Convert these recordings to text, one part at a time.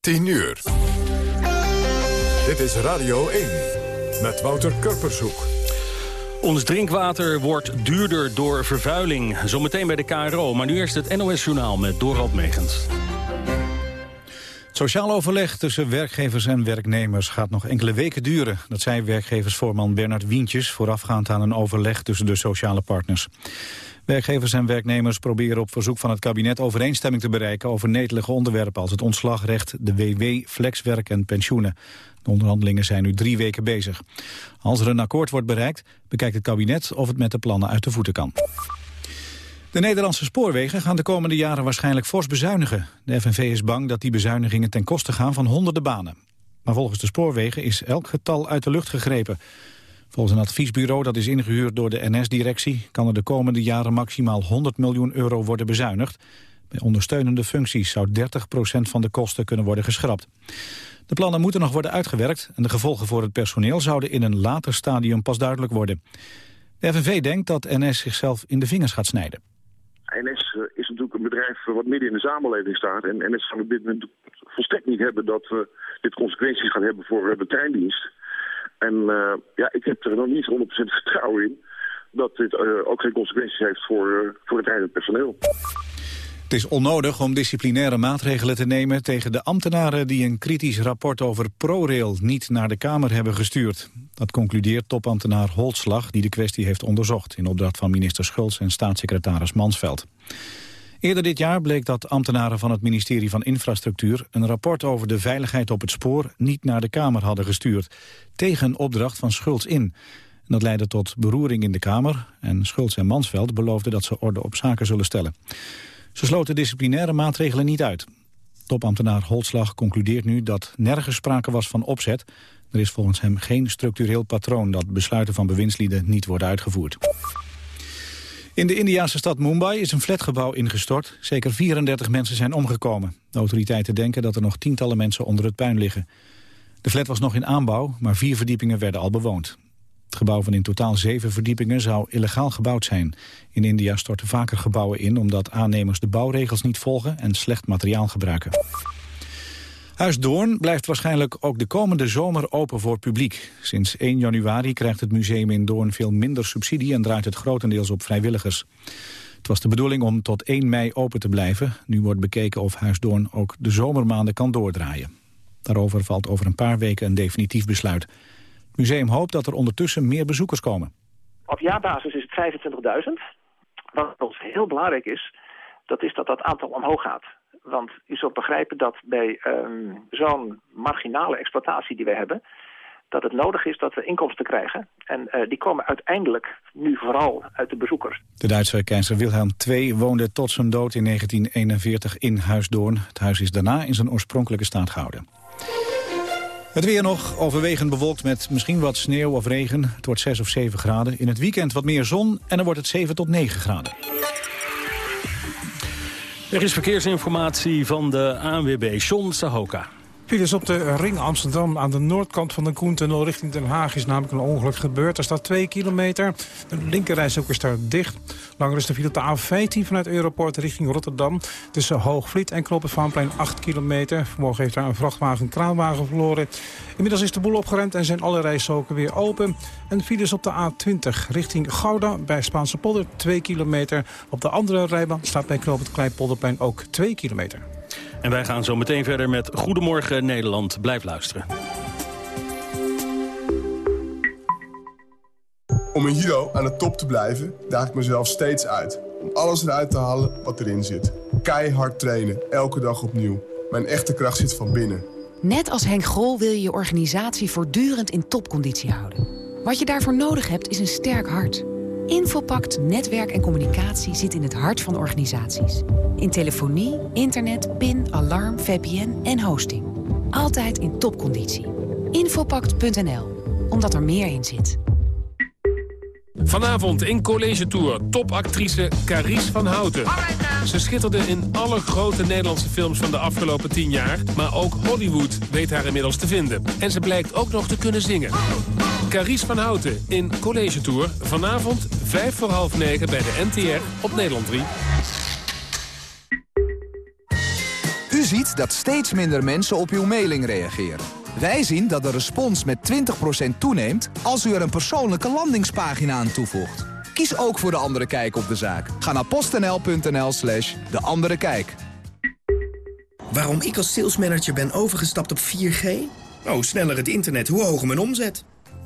10 uur. Dit is Radio 1 met Wouter Kurpershoek. Ons drinkwater wordt duurder door vervuiling. Zometeen bij de KRO, maar nu eerst het NOS-journaal met Dorald Megens. Sociaal overleg tussen werkgevers en werknemers gaat nog enkele weken duren. Dat zei werkgeversvoorman Bernard Wientjes voorafgaand aan een overleg tussen de sociale partners. Werkgevers en werknemers proberen op verzoek van het kabinet overeenstemming te bereiken over netelige onderwerpen als het ontslagrecht, de WW, flexwerk en pensioenen. De onderhandelingen zijn nu drie weken bezig. Als er een akkoord wordt bereikt, bekijkt het kabinet of het met de plannen uit de voeten kan. De Nederlandse spoorwegen gaan de komende jaren waarschijnlijk fors bezuinigen. De FNV is bang dat die bezuinigingen ten koste gaan van honderden banen. Maar volgens de spoorwegen is elk getal uit de lucht gegrepen. Volgens een adviesbureau dat is ingehuurd door de NS-directie... kan er de komende jaren maximaal 100 miljoen euro worden bezuinigd. Bij ondersteunende functies zou 30% van de kosten kunnen worden geschrapt. De plannen moeten nog worden uitgewerkt... en de gevolgen voor het personeel zouden in een later stadium pas duidelijk worden. De FNV denkt dat NS zichzelf in de vingers gaat snijden. NS eh, is natuurlijk een bedrijf wat midden in de samenleving staat. En NS zal op dit moment volstrekt niet hebben dat uh, dit consequenties gaat hebben voor uh, de treindienst. En uh, ja, ik heb er nog niet 100% vertrouwen in dat dit uh, ook geen consequenties heeft voor, uh, voor het rijdend personeel. Het is onnodig om disciplinaire maatregelen te nemen tegen de ambtenaren die een kritisch rapport over ProRail niet naar de Kamer hebben gestuurd. Dat concludeert topambtenaar Holtslag die de kwestie heeft onderzocht in opdracht van minister Schultz en staatssecretaris Mansveld. Eerder dit jaar bleek dat ambtenaren van het ministerie van Infrastructuur... een rapport over de veiligheid op het spoor niet naar de Kamer hadden gestuurd. Tegen opdracht van Schultz in. dat leidde tot beroering in de Kamer. En Schultz en Mansveld beloofden dat ze orde op zaken zullen stellen. Ze sloten disciplinaire maatregelen niet uit. Topambtenaar Holtslag concludeert nu dat nergens sprake was van opzet. Er is volgens hem geen structureel patroon dat besluiten van bewindslieden niet worden uitgevoerd. In de Indiase stad Mumbai is een flatgebouw ingestort. Zeker 34 mensen zijn omgekomen. De autoriteiten denken dat er nog tientallen mensen onder het puin liggen. De flat was nog in aanbouw, maar vier verdiepingen werden al bewoond. Het gebouw van in totaal zeven verdiepingen zou illegaal gebouwd zijn. In India storten vaker gebouwen in omdat aannemers de bouwregels niet volgen en slecht materiaal gebruiken. Huis Doorn blijft waarschijnlijk ook de komende zomer open voor publiek. Sinds 1 januari krijgt het museum in Doorn veel minder subsidie... en draait het grotendeels op vrijwilligers. Het was de bedoeling om tot 1 mei open te blijven. Nu wordt bekeken of Huis Doorn ook de zomermaanden kan doordraaien. Daarover valt over een paar weken een definitief besluit. Het museum hoopt dat er ondertussen meer bezoekers komen. Op jaarbasis is het 25.000. Wat ons heel belangrijk is, dat is dat dat aantal omhoog gaat. Want u zult begrijpen dat bij um, zo'n marginale exploitatie die we hebben... dat het nodig is dat we inkomsten krijgen. En uh, die komen uiteindelijk nu vooral uit de bezoekers. De Duitse keizer Wilhelm II woonde tot zijn dood in 1941 in Huisdoorn. Het huis is daarna in zijn oorspronkelijke staat gehouden. Het weer nog, overwegend bewolkt met misschien wat sneeuw of regen. Het wordt 6 of 7 graden. In het weekend wat meer zon en dan wordt het 7 tot 9 graden. Er is verkeersinformatie van de ANWB, John Sahoka. Files op de ring Amsterdam aan de noordkant van de Koentunnel richting Den Haag is namelijk een ongeluk gebeurd. Er staat 2 kilometer. De linkerreis ook is daar dicht. Langer is de file op de A15 vanuit Europort richting Rotterdam. Tussen Hoogvliet en Kloppenvaanplein 8 kilometer. Vanmorgen heeft daar een vrachtwagen een kraanwagen verloren. Inmiddels is de boel opgeremd en zijn alle rijstroken weer open. En files op de A20 richting Gouda bij Spaanse polder 2 kilometer. Op de andere rijbaan staat bij Knoop het ook 2 kilometer. En wij gaan zo meteen verder met Goedemorgen Nederland. Blijf luisteren. Om een Hero aan de top te blijven, daag ik mezelf steeds uit. Om alles eruit te halen wat erin zit. Keihard trainen, elke dag opnieuw. Mijn echte kracht zit van binnen. Net als Henk Grol wil je je organisatie voortdurend in topconditie houden. Wat je daarvoor nodig hebt is een sterk hart. Infopact Netwerk en Communicatie zit in het hart van organisaties. In telefonie, internet, PIN, alarm, VPN en hosting. Altijd in topconditie. Infopact.nl, omdat er meer in zit. Vanavond in College Tour topactrice Carice van Houten. Ze schitterde in alle grote Nederlandse films van de afgelopen tien jaar... maar ook Hollywood weet haar inmiddels te vinden. En ze blijkt ook nog te kunnen zingen. Carice van Houten in College Tour. Vanavond 5 voor half 9 bij de NTR op Nederland 3. ziet dat steeds minder mensen op uw mailing reageren. Wij zien dat de respons met 20% toeneemt als u er een persoonlijke landingspagina aan toevoegt. Kies ook voor De Andere Kijk op de zaak. Ga naar postnl.nl slash De Andere Kijk. Waarom ik als salesmanager ben overgestapt op 4G? Oh, sneller het internet, hoe hoger mijn omzet.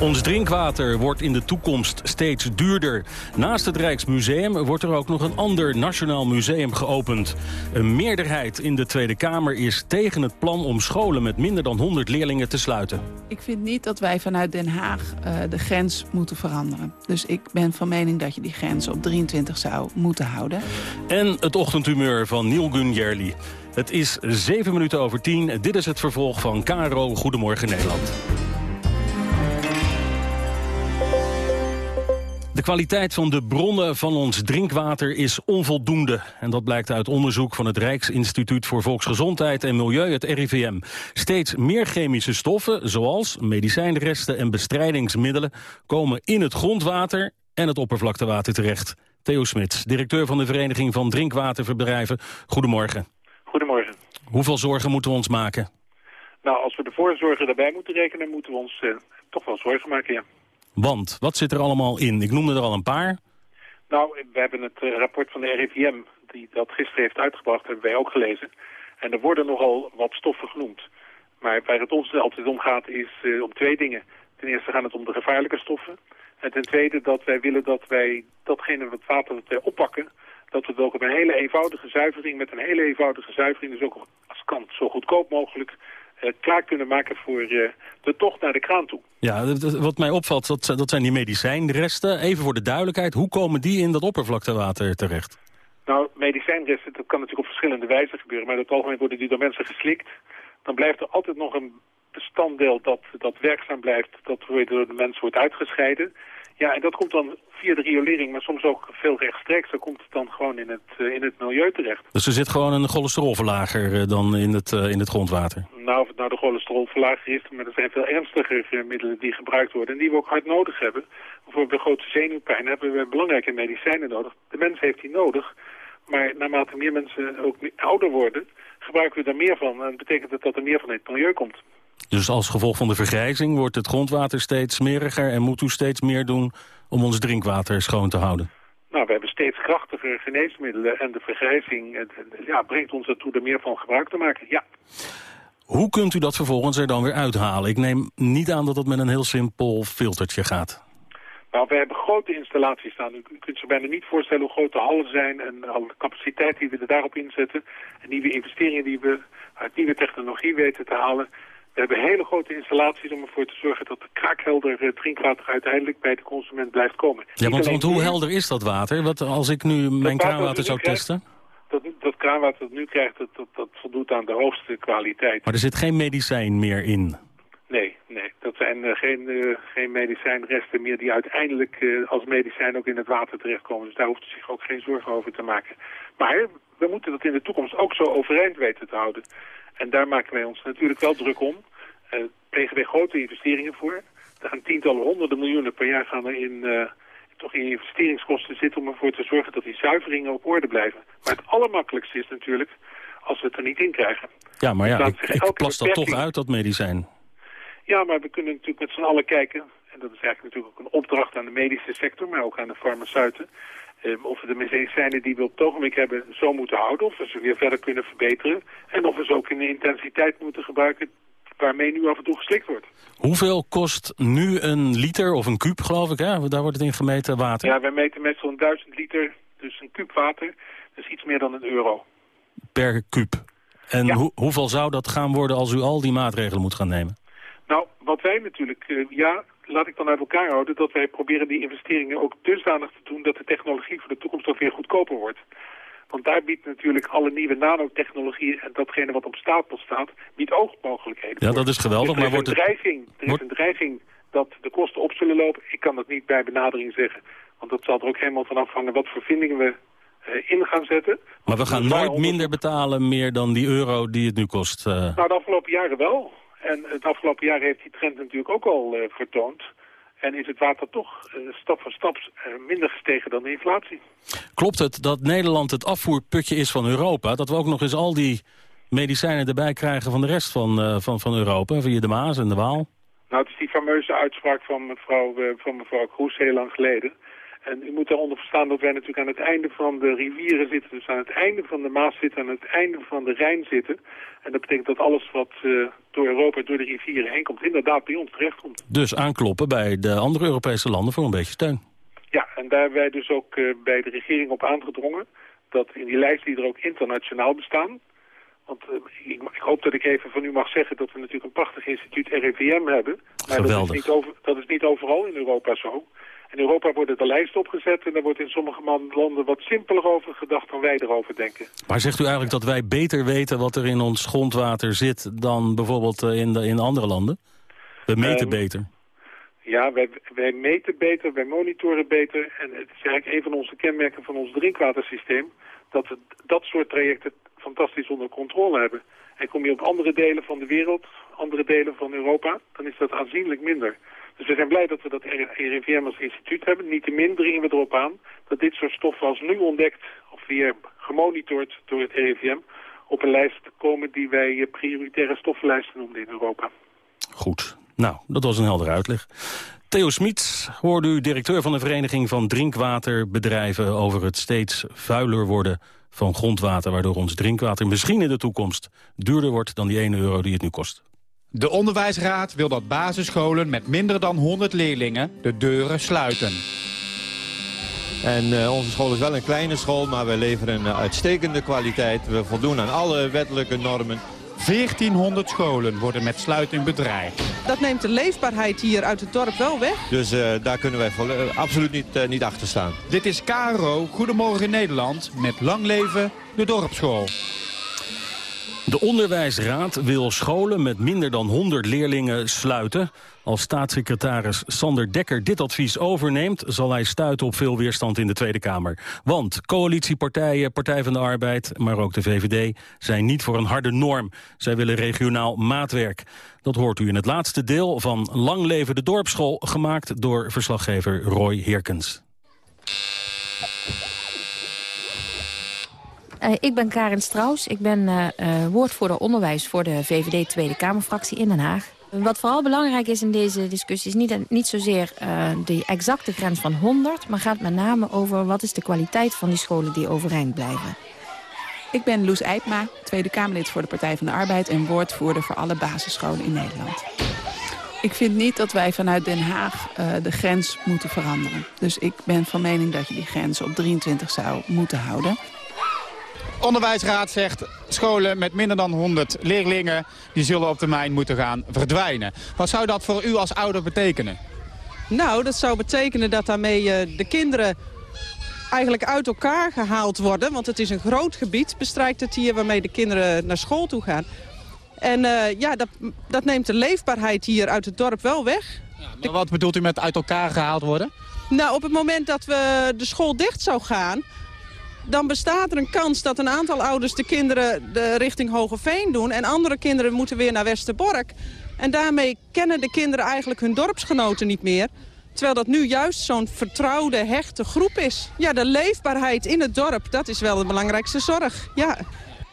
Ons drinkwater wordt in de toekomst steeds duurder. Naast het Rijksmuseum wordt er ook nog een ander nationaal museum geopend. Een meerderheid in de Tweede Kamer is tegen het plan om scholen met minder dan 100 leerlingen te sluiten. Ik vind niet dat wij vanuit Den Haag uh, de grens moeten veranderen. Dus ik ben van mening dat je die grens op 23 zou moeten houden. En het ochtendhumeur van Neil Gunjerli. Het is 7 minuten over 10. Dit is het vervolg van KRO Goedemorgen Nederland. De kwaliteit van de bronnen van ons drinkwater is onvoldoende. En dat blijkt uit onderzoek van het Rijksinstituut voor Volksgezondheid en Milieu, het RIVM. Steeds meer chemische stoffen, zoals medicijnresten en bestrijdingsmiddelen... komen in het grondwater en het oppervlaktewater terecht. Theo Smits, directeur van de Vereniging van Drinkwaterbedrijven. Goedemorgen. Goedemorgen. Hoeveel zorgen moeten we ons maken? Nou, als we de voorzorgen daarbij moeten rekenen, moeten we ons eh, toch wel zorgen maken, ja. Want, wat zit er allemaal in? Ik noemde er al een paar. Nou, we hebben het eh, rapport van de RIVM, die dat gisteren heeft uitgebracht, hebben wij ook gelezen. En er worden nogal wat stoffen genoemd. Maar waar het ons altijd om gaat, is uh, om twee dingen. Ten eerste gaat het om de gevaarlijke stoffen. En ten tweede dat wij willen dat wij datgene wat water dat wij oppakken... dat we het ook op een hele eenvoudige zuivering, met een hele eenvoudige zuivering... dus ook als zo goedkoop mogelijk klaar kunnen maken voor uh, de tocht naar de kraan toe. Ja, wat mij opvalt, dat, dat zijn die medicijnresten. Even voor de duidelijkheid, hoe komen die in dat oppervlaktewater terecht? Nou, medicijnresten, dat kan natuurlijk op verschillende wijzen gebeuren. Maar in het algemeen worden die door mensen geslikt. Dan blijft er altijd nog een bestanddeel dat, dat werkzaam blijft, dat door de mens wordt uitgescheiden. Ja, en dat komt dan via de riolering, maar soms ook veel rechtstreeks. Dan komt het dan gewoon in het, uh, in het milieu terecht. Dus er zit gewoon een cholesterolverlager uh, dan in het, uh, in het grondwater? Nou, of het nou de cholesterolverlager is, maar er zijn veel ernstiger middelen die gebruikt worden... en die we ook hard nodig hebben. Bijvoorbeeld bij grote zenuwpijn hebben we belangrijke medicijnen nodig. De mens heeft die nodig, maar naarmate meer mensen ook ouder worden... gebruiken we daar meer van. En dat betekent dat dat er meer van in het milieu komt. Dus als gevolg van de vergrijzing wordt het grondwater steeds smeriger... en moet u steeds meer doen om ons drinkwater schoon te houden? Nou, we hebben steeds krachtigere geneesmiddelen en de vergrijzing ja, brengt ons ertoe er meer van gebruik te maken, ja. Hoe kunt u dat vervolgens er dan weer uithalen? Ik neem niet aan dat het met een heel simpel filtertje gaat. Nou, we hebben grote installaties staan. U kunt zich bijna niet voorstellen hoe groot de hallen zijn en al de capaciteit die we er daarop inzetten. En nieuwe investeringen die we uit nieuwe technologie weten te halen. We hebben hele grote installaties om ervoor te zorgen dat de kraakhelder eh, drinkwater uiteindelijk bij de consument blijft komen. Ja, want, want hoe helder is dat water? Wat, als ik nu mijn kraanwater zou testen? Dat, dat kraanwater dat nu krijgt, dat, dat, dat voldoet aan de hoogste kwaliteit. Maar er zit geen medicijn meer in? Nee, nee. Dat zijn uh, geen, uh, geen medicijnresten meer die uiteindelijk uh, als medicijn ook in het water terechtkomen. Dus daar hoeft u zich ook geen zorgen over te maken. Maar we moeten dat in de toekomst ook zo overeind weten te houden. En daar maken wij ons natuurlijk wel druk om. Uh, plegen wij grote investeringen voor. Er gaan tientallen, honderden miljoenen per jaar gaan er in, uh, toch in investeringskosten zit om ervoor te zorgen dat die zuiveringen op orde blijven. Maar het allermakkelijkste is natuurlijk als we het er niet in krijgen. Ja, maar ja, Dus ik, ik plas dat toch uit, dat medicijn. Ja, maar we kunnen natuurlijk met z'n allen kijken, en dat is eigenlijk natuurlijk ook een opdracht aan de medische sector, maar ook aan de farmaceuten, eh, of we de medicijnen die we op het ogenblik hebben zo moeten houden, of we ze weer verder kunnen verbeteren, en of we ze ook in de intensiteit moeten gebruiken waarmee nu af en toe geslikt wordt. Hoeveel kost nu een liter of een kuub, geloof ik, hè? daar wordt het in gemeten, water? Ja, wij meten met zo'n 1000 liter, dus een kuub water, dus iets meer dan een euro. Per kuub. En hoe- hoeveel zou dat gaan worden als u al die maatregelen moet gaan nemen? Nou, wat wij natuurlijk, eh, ja, laat ik dan uit elkaar houden, dat wij proberen die investeringen ook dusdanig te doen dat de technologie voor de toekomst ook weer goedkoper wordt. Want daar biedt natuurlijk alle nieuwe nanotechnologie en datgene wat op stapel staat, biedt oogmogelijkheden. Ja, dat is geweldig, Dus er maar is wordt een dreiging, er is een dreiging dat de kosten op zullen lopen. Ik kan dat niet bij benadering zeggen, want dat zal er ook helemaal van afhangen wat voor vindingen we eh, in gaan zetten. Maar we gaan nooit minder betalen meer dan die euro die het nu kost. eh. Nou, de afgelopen jaren wel. En het afgelopen jaar heeft die trend natuurlijk ook al eh, vertoond. En is het water toch eh, stap voor stap eh, minder gestegen dan de inflatie. Klopt het dat Nederland het afvoerputje is van Europa? Dat we ook nog eens al die medicijnen erbij krijgen van de rest van, eh, van, van Europa? Via de Maas en de Waal? Nou, het is die fameuze uitspraak van mevrouw, van mevrouw Kroes heel lang geleden. En u moet daaronder verstaan dat wij natuurlijk aan het einde van de rivieren zitten. Dus aan het einde van de Maas zitten, aan het einde van de Rijn zitten. En dat betekent dat alles wat eh, door Europa, door de rivieren heen komt, inderdaad bij ons terechtkomt. Dus aankloppen bij de andere Europese landen voor een beetje steun. Ja, en daar hebben wij dus ook eh, bij de regering op aangedrongen dat in die lijst die er ook internationaal bestaan. Want eh, ik, ik hoop dat ik even van u mag zeggen dat we natuurlijk een prachtig instituut RIVM hebben. Maar dat is, Geweldig. niet over, dat is niet overal in Europa zo. In Europa worden de lijst opgezet en daar wordt in sommige landen wat simpeler over gedacht dan wij erover denken. Maar zegt u eigenlijk dat wij beter weten wat er in ons grondwater zit... dan bijvoorbeeld eh, in, de, in andere landen? We meten Ehm, beter. Ja, wij, wij meten beter, wij monitoren beter. En het is eigenlijk een van onze kenmerken van ons drinkwatersysteem... dat we dat soort trajecten fantastisch onder controle hebben. En kom je op andere delen van de wereld, andere delen van Europa... dan is dat aanzienlijk minder. Dus we zijn blij dat we dat RIVM als instituut hebben. Niettemin dringen we erop aan dat dit soort stoffen als nu ontdekt... of weer gemonitord door het RIVM... op een lijst komen die wij eh, prioritaire stoffenlijsten noemen in Europa. Goed. Nou, dat was een heldere uitleg. Theo Smits hoorde u directeur van de Vereniging van Drinkwaterbedrijven... over het steeds vuiler worden van grondwater... waardoor ons drinkwater misschien in de toekomst duurder wordt... dan die 1 euro die het nu kost. De Onderwijsraad wil dat basisscholen met minder dan 100 leerlingen de deuren sluiten. En eh, onze school is wel een kleine school, maar we leveren een uitstekende kwaliteit. We voldoen aan alle wettelijke normen. 1400 scholen worden met sluiting bedreigd. Dat neemt de leefbaarheid hier uit het dorp wel weg. Dus eh, daar kunnen wij eh, absoluut niet, eh, niet achter staan. Dit is KRO Goedemorgen Nederland met lang leven de dorpsschool. De Onderwijsraad wil scholen met minder dan 100 leerlingen sluiten. Als staatssecretaris Sander Dekker dit advies overneemt... zal hij stuiten op veel weerstand in de Tweede Kamer. Want coalitiepartijen, Partij van de Arbeid, maar ook de VVD... zijn niet voor een harde norm. Zij willen regionaal maatwerk. Dat hoort u in het laatste deel van Lang Leven de Dorpsschool... gemaakt door verslaggever Roy Heerkens. Uh, ik ben Karin Straus. Ik ben uh, uh, woordvoerder onderwijs voor de VVD Tweede Kamerfractie in Den Haag. Wat vooral belangrijk is in deze discussie is niet, niet zozeer de exacte grens van 100... maar gaat met name over wat is de kwaliteit van die scholen die overeind blijven. Ik ben Loes Eipma, Tweede Kamerlid voor de Partij van de Arbeid... en woordvoerder voor alle basisscholen in Nederland. Ik vind niet dat wij vanuit Den Haag uh, de grens moeten veranderen. Dus ik ben van mening dat je die grens op 23 zou moeten houden. Onderwijsraad zegt scholen met minder dan 100 leerlingen... die zullen op termijn moeten gaan verdwijnen. Wat zou dat voor u als ouder betekenen? Nou, dat zou betekenen dat daarmee uh, de kinderen eigenlijk uit elkaar gehaald worden. Want het is een groot gebied, bestrijkt het hier, waarmee de kinderen naar school toe gaan. En uh, ja, dat, dat neemt de leefbaarheid hier uit het dorp wel weg. Ja, maar wat bedoelt u met uit elkaar gehaald worden? Nou, op het moment dat we de school dicht zou gaan dan bestaat er een kans dat een aantal ouders de kinderen de richting Hogeveen doen... en andere kinderen moeten weer naar Westerbork. En daarmee kennen de kinderen eigenlijk hun dorpsgenoten niet meer. Terwijl dat nu juist zo'n vertrouwde, hechte groep is. Ja, de leefbaarheid in het dorp, dat is wel de belangrijkste zorg. Ja.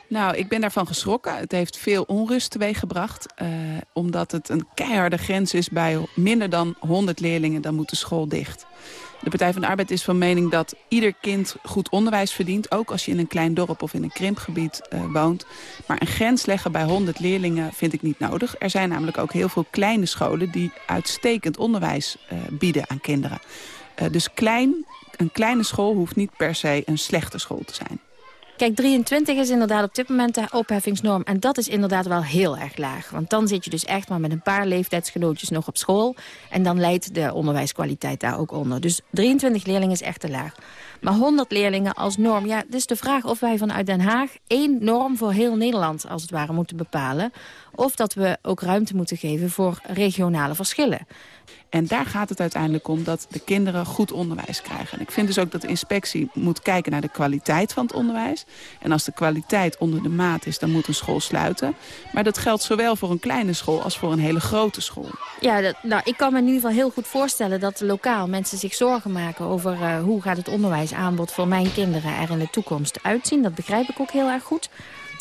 Nou, ik ben daarvan geschrokken. Het heeft veel onrust teweeggebracht. Uh, omdat het een keiharde grens is bij minder dan 100 leerlingen. Dan moet de school dicht. De Partij van de Arbeid is van mening dat ieder kind goed onderwijs verdient. Ook als je in een klein dorp of in een krimpgebied uh, woont. Maar een grens leggen bij 100 leerlingen vind ik niet nodig. Er zijn namelijk ook heel veel kleine scholen die uitstekend onderwijs uh, bieden aan kinderen. Uh, dus klein, een kleine school hoeft niet per se een slechte school te zijn. Kijk, 23 is inderdaad op dit moment de opheffingsnorm. En dat is inderdaad wel heel erg laag. Want dan zit je dus echt maar met een paar leeftijdsgenootjes nog op school. En dan leidt de onderwijskwaliteit daar ook onder. Dus 23 leerlingen is echt te laag. Maar 100 leerlingen als norm, ja, het is de vraag of wij vanuit Den Haag... één norm voor heel Nederland, als het ware, moeten bepalen. Of dat we ook ruimte moeten geven voor regionale verschillen. En daar gaat het uiteindelijk om dat de kinderen goed onderwijs krijgen. En ik vind dus ook dat de inspectie moet kijken naar de kwaliteit van het onderwijs. En als de kwaliteit onder de maat is, dan moet een school sluiten. Maar dat geldt zowel voor een kleine school als voor een hele grote school. Ja, nou, ik kan me in ieder geval heel goed voorstellen dat lokaal mensen zich zorgen maken over uh, hoe gaat het onderwijsaanbod voor mijn kinderen er in de toekomst uitzien. Dat begrijp ik ook heel erg goed.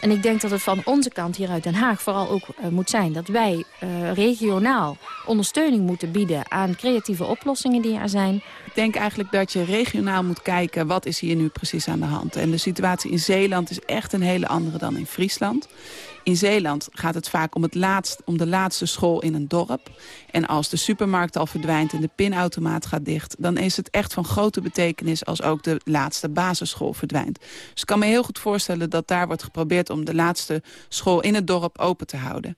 En ik denk dat het van onze kant hier uit Den Haag vooral ook uh, moet zijn... dat wij uh, regionaal ondersteuning moeten bieden aan creatieve oplossingen die er zijn. Ik denk eigenlijk dat je regionaal moet kijken wat is hier nu precies aan de hand. En de situatie in Zeeland is echt een hele andere dan in Friesland. In Zeeland gaat het vaak om, het laatst, om de laatste school in een dorp. En als de supermarkt al verdwijnt en de pinautomaat gaat dicht... dan is het echt van grote betekenis als ook de laatste basisschool verdwijnt. Dus ik kan me heel goed voorstellen dat daar wordt geprobeerd... om de laatste school in het dorp open te houden.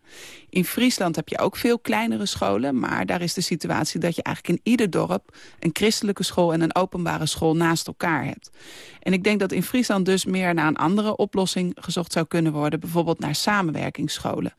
In Friesland heb je ook veel kleinere scholen... maar daar is de situatie dat je eigenlijk in ieder dorp... een christelijke school en een openbare school naast elkaar hebt. En ik denk dat in Friesland dus meer naar een andere oplossing gezocht zou kunnen worden. Bijvoorbeeld naar samenwerkingsscholen.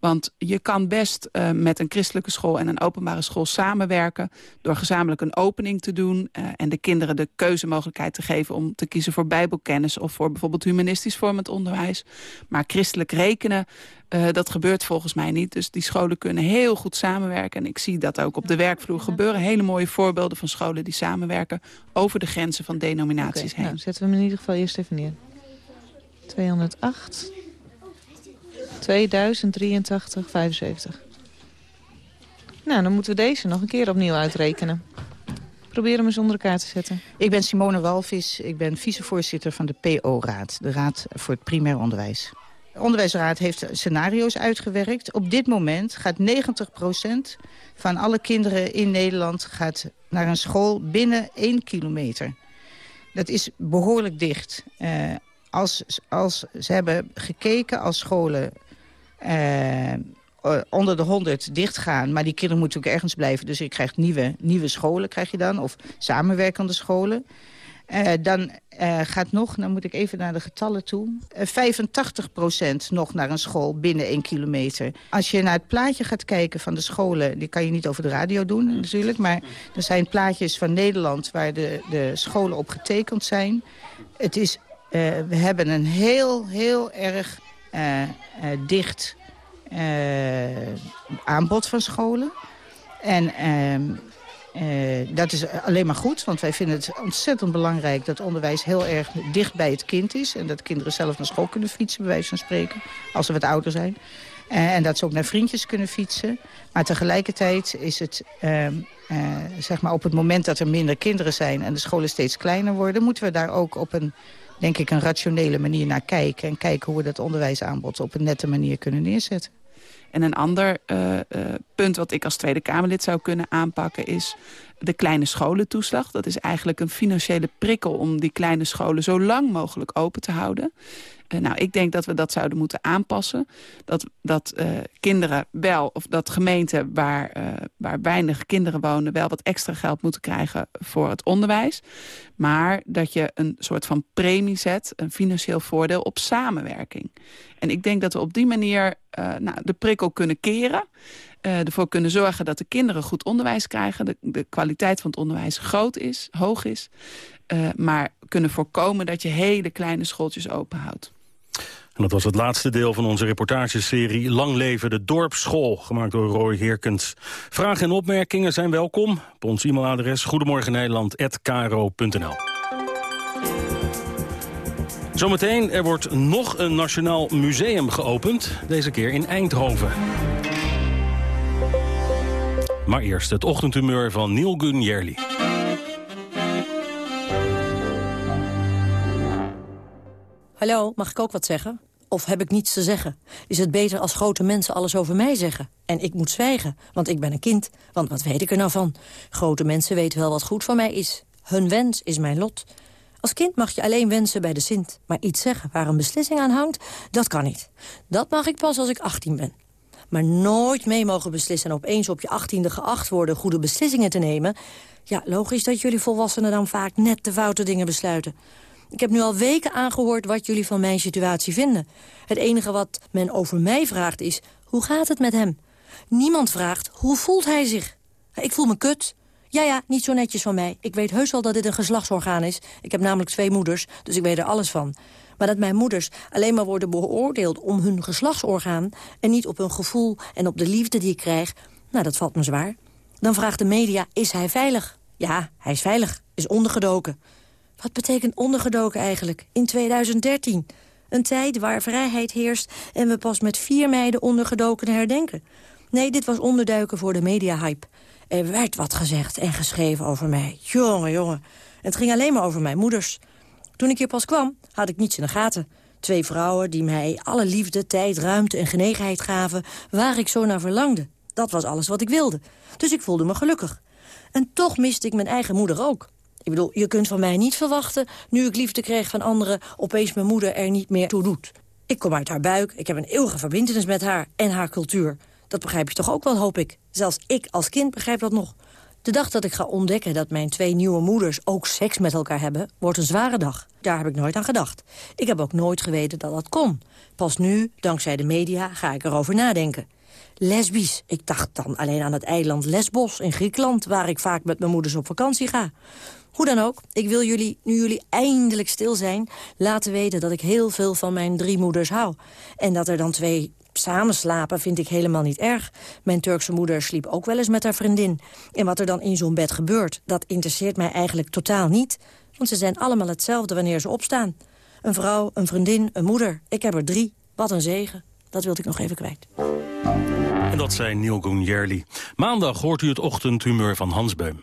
Want je kan best uh, met een christelijke school en een openbare school samenwerken... door gezamenlijk een opening te doen... Uh, en de kinderen de keuzemogelijkheid te geven om te kiezen voor bijbelkennis... of voor bijvoorbeeld humanistisch vormend onderwijs. Maar christelijk rekenen, uh, dat gebeurt volgens mij niet. Dus die scholen kunnen heel goed samenwerken. En ik zie dat ook op de werkvloer gebeuren. Hele mooie voorbeelden van scholen die samenwerken... over de grenzen van denominaties okay, heen. Nou, zetten we hem in ieder geval eerst even neer. 208... 2083, 75. Nou, dan moeten we deze nog een keer opnieuw uitrekenen. Probeer hem eens onder elkaar te zetten. Ik ben Simone Walvis. Ik ben vicevoorzitter van de PO-raad. De Raad voor het Primair Onderwijs. De Onderwijsraad heeft scenario's uitgewerkt. Op dit moment gaat 90% van alle kinderen in Nederland gaat naar een school binnen 1 kilometer. Dat is behoorlijk dicht. Uh, als, als ze hebben gekeken als scholen uh, onder de 100 dichtgaan. Maar die kinderen moeten ook ergens blijven. Dus je krijgt nieuwe, nieuwe scholen, krijg je dan. Of samenwerkende scholen. Uh, dan uh, gaat nog, dan moet ik even naar de getallen toe... Uh, 85% nog naar een school binnen 1 kilometer. Als je naar het plaatje gaat kijken van de scholen... die kan je niet over de radio doen natuurlijk... maar er zijn plaatjes van Nederland waar de, de scholen op getekend zijn. Het is, we hebben een heel, heel erg dicht aanbod van scholen. En dat is alleen maar goed, want wij vinden het ontzettend belangrijk... dat onderwijs heel erg dicht bij het kind is. En dat kinderen zelf naar school kunnen fietsen, bij wijze van spreken. Als ze wat ouder zijn. en dat ze ook naar vriendjes kunnen fietsen. Maar tegelijkertijd is het, zeg maar op het moment dat er minder kinderen zijn... en de scholen steeds kleiner worden... moeten we daar ook op een denk ik, een rationele manier naar kijken. En kijken hoe we dat onderwijsaanbod op een nette manier kunnen neerzetten. En een ander uh, uh, punt wat ik als Tweede Kamerlid zou kunnen aanpakken is de kleine scholentoeslag. Dat is eigenlijk een financiële prikkel om die kleine scholen zo lang mogelijk open te houden. Uh, nou, ik denk dat we dat zouden moeten aanpassen. Dat, dat uh, kinderen wel, of dat gemeenten waar, uh, waar weinig kinderen wonen... wel wat extra geld moeten krijgen voor het onderwijs. Maar dat je een soort van premie zet, een financieel voordeel op samenwerking. En ik denk dat we op die manier nou, de prikkel kunnen keren... Uh, ervoor kunnen zorgen dat de kinderen goed onderwijs krijgen. De, de kwaliteit van het onderwijs groot is, hoog is. Uh, maar kunnen voorkomen dat je hele kleine schooltjes openhoudt. En dat was het laatste deel van onze reportageserie Lang leven de dorpsschool, gemaakt door Roy Heerkens. Vragen en opmerkingen zijn welkom op ons e-mailadres goedemorgennederland.kro.nl. Zometeen, er wordt nog een nationaal museum geopend, deze keer in Eindhoven. Maar eerst het ochtendhumeur van Neil Gunn Jerli. Hallo, mag ik ook wat zeggen? Of heb ik niets te zeggen? Is het beter als grote mensen alles over mij zeggen? En ik moet zwijgen, want ik ben een kind. Want wat weet ik er nou van? Grote mensen weten wel wat goed voor mij is. Hun wens is mijn lot. Als kind mag je alleen wensen bij de Sint. Maar iets zeggen waar een beslissing aan hangt, dat kan niet. Dat mag ik pas als ik 18 ben. Maar nooit mee mogen beslissen en opeens op je achttiende geacht worden... goede beslissingen te nemen. Ja, logisch dat jullie volwassenen dan vaak net de foute dingen besluiten. Ik heb nu al weken aangehoord wat jullie van mijn situatie vinden. Het enige wat men over mij vraagt is, hoe gaat het met hem? Niemand vraagt, hoe voelt hij zich? Ik voel me kut. Ja, ja, niet zo netjes van mij. Ik weet heus wel dat dit een geslachtsorgaan is. Ik heb namelijk twee moeders, dus ik weet er alles van. Maar dat mijn moeders alleen maar worden beoordeeld om hun geslachtsorgaan... en niet op hun gevoel en op de liefde die ik krijg... nou, dat valt me zwaar. Dan vraagt de media, is hij veilig? Ja, hij is veilig, is ondergedoken. Wat betekent ondergedoken eigenlijk in 2013? Een tijd waar vrijheid heerst en we pas met vier meiden ondergedoken herdenken. Nee, dit was onderduiken voor de mediahype. Er werd wat gezegd en geschreven over mij. Jongen, jongen. Het ging alleen maar over mijn moeders. Toen ik hier pas kwam, had ik niets in de gaten. Twee vrouwen die mij alle liefde, tijd, ruimte en genegenheid gaven... waar ik zo naar verlangde. Dat was alles wat ik wilde. Dus ik voelde me gelukkig. En toch miste ik mijn eigen moeder ook. Ik bedoel, je kunt van mij niet verwachten... nu ik liefde kreeg van anderen, opeens mijn moeder er niet meer toe doet. Ik kom uit haar buik, ik heb een eeuwige verbindenis met haar en haar cultuur. Dat begrijp je toch ook wel, hoop ik. Zelfs ik als kind begrijp dat nog. De dag dat ik ga ontdekken dat mijn twee nieuwe moeders ook seks met elkaar hebben... wordt een zware dag. Daar heb ik nooit aan gedacht. Ik heb ook nooit geweten dat dat kon. Pas nu, dankzij de media, ga ik erover nadenken. Lesbisch. Ik dacht dan alleen aan het eiland Lesbos in Griekenland... waar ik vaak met mijn moeders op vakantie ga. Hoe dan ook, ik wil jullie, nu jullie eindelijk stil zijn... laten weten dat ik heel veel van mijn drie moeders hou. En dat er dan twee samen slapen vind ik helemaal niet erg. Mijn Turkse moeder sliep ook wel eens met haar vriendin. En wat er dan in zo'n bed gebeurt, dat interesseert mij eigenlijk totaal niet. Want ze zijn allemaal hetzelfde wanneer ze opstaan. Een vrouw, een vriendin, een moeder. Ik heb er drie. Wat een zegen. Dat wilde ik nog even kwijt. En dat zei Neil Gunjerli. Maandag hoort u het ochtendhumeur van Hans Beum.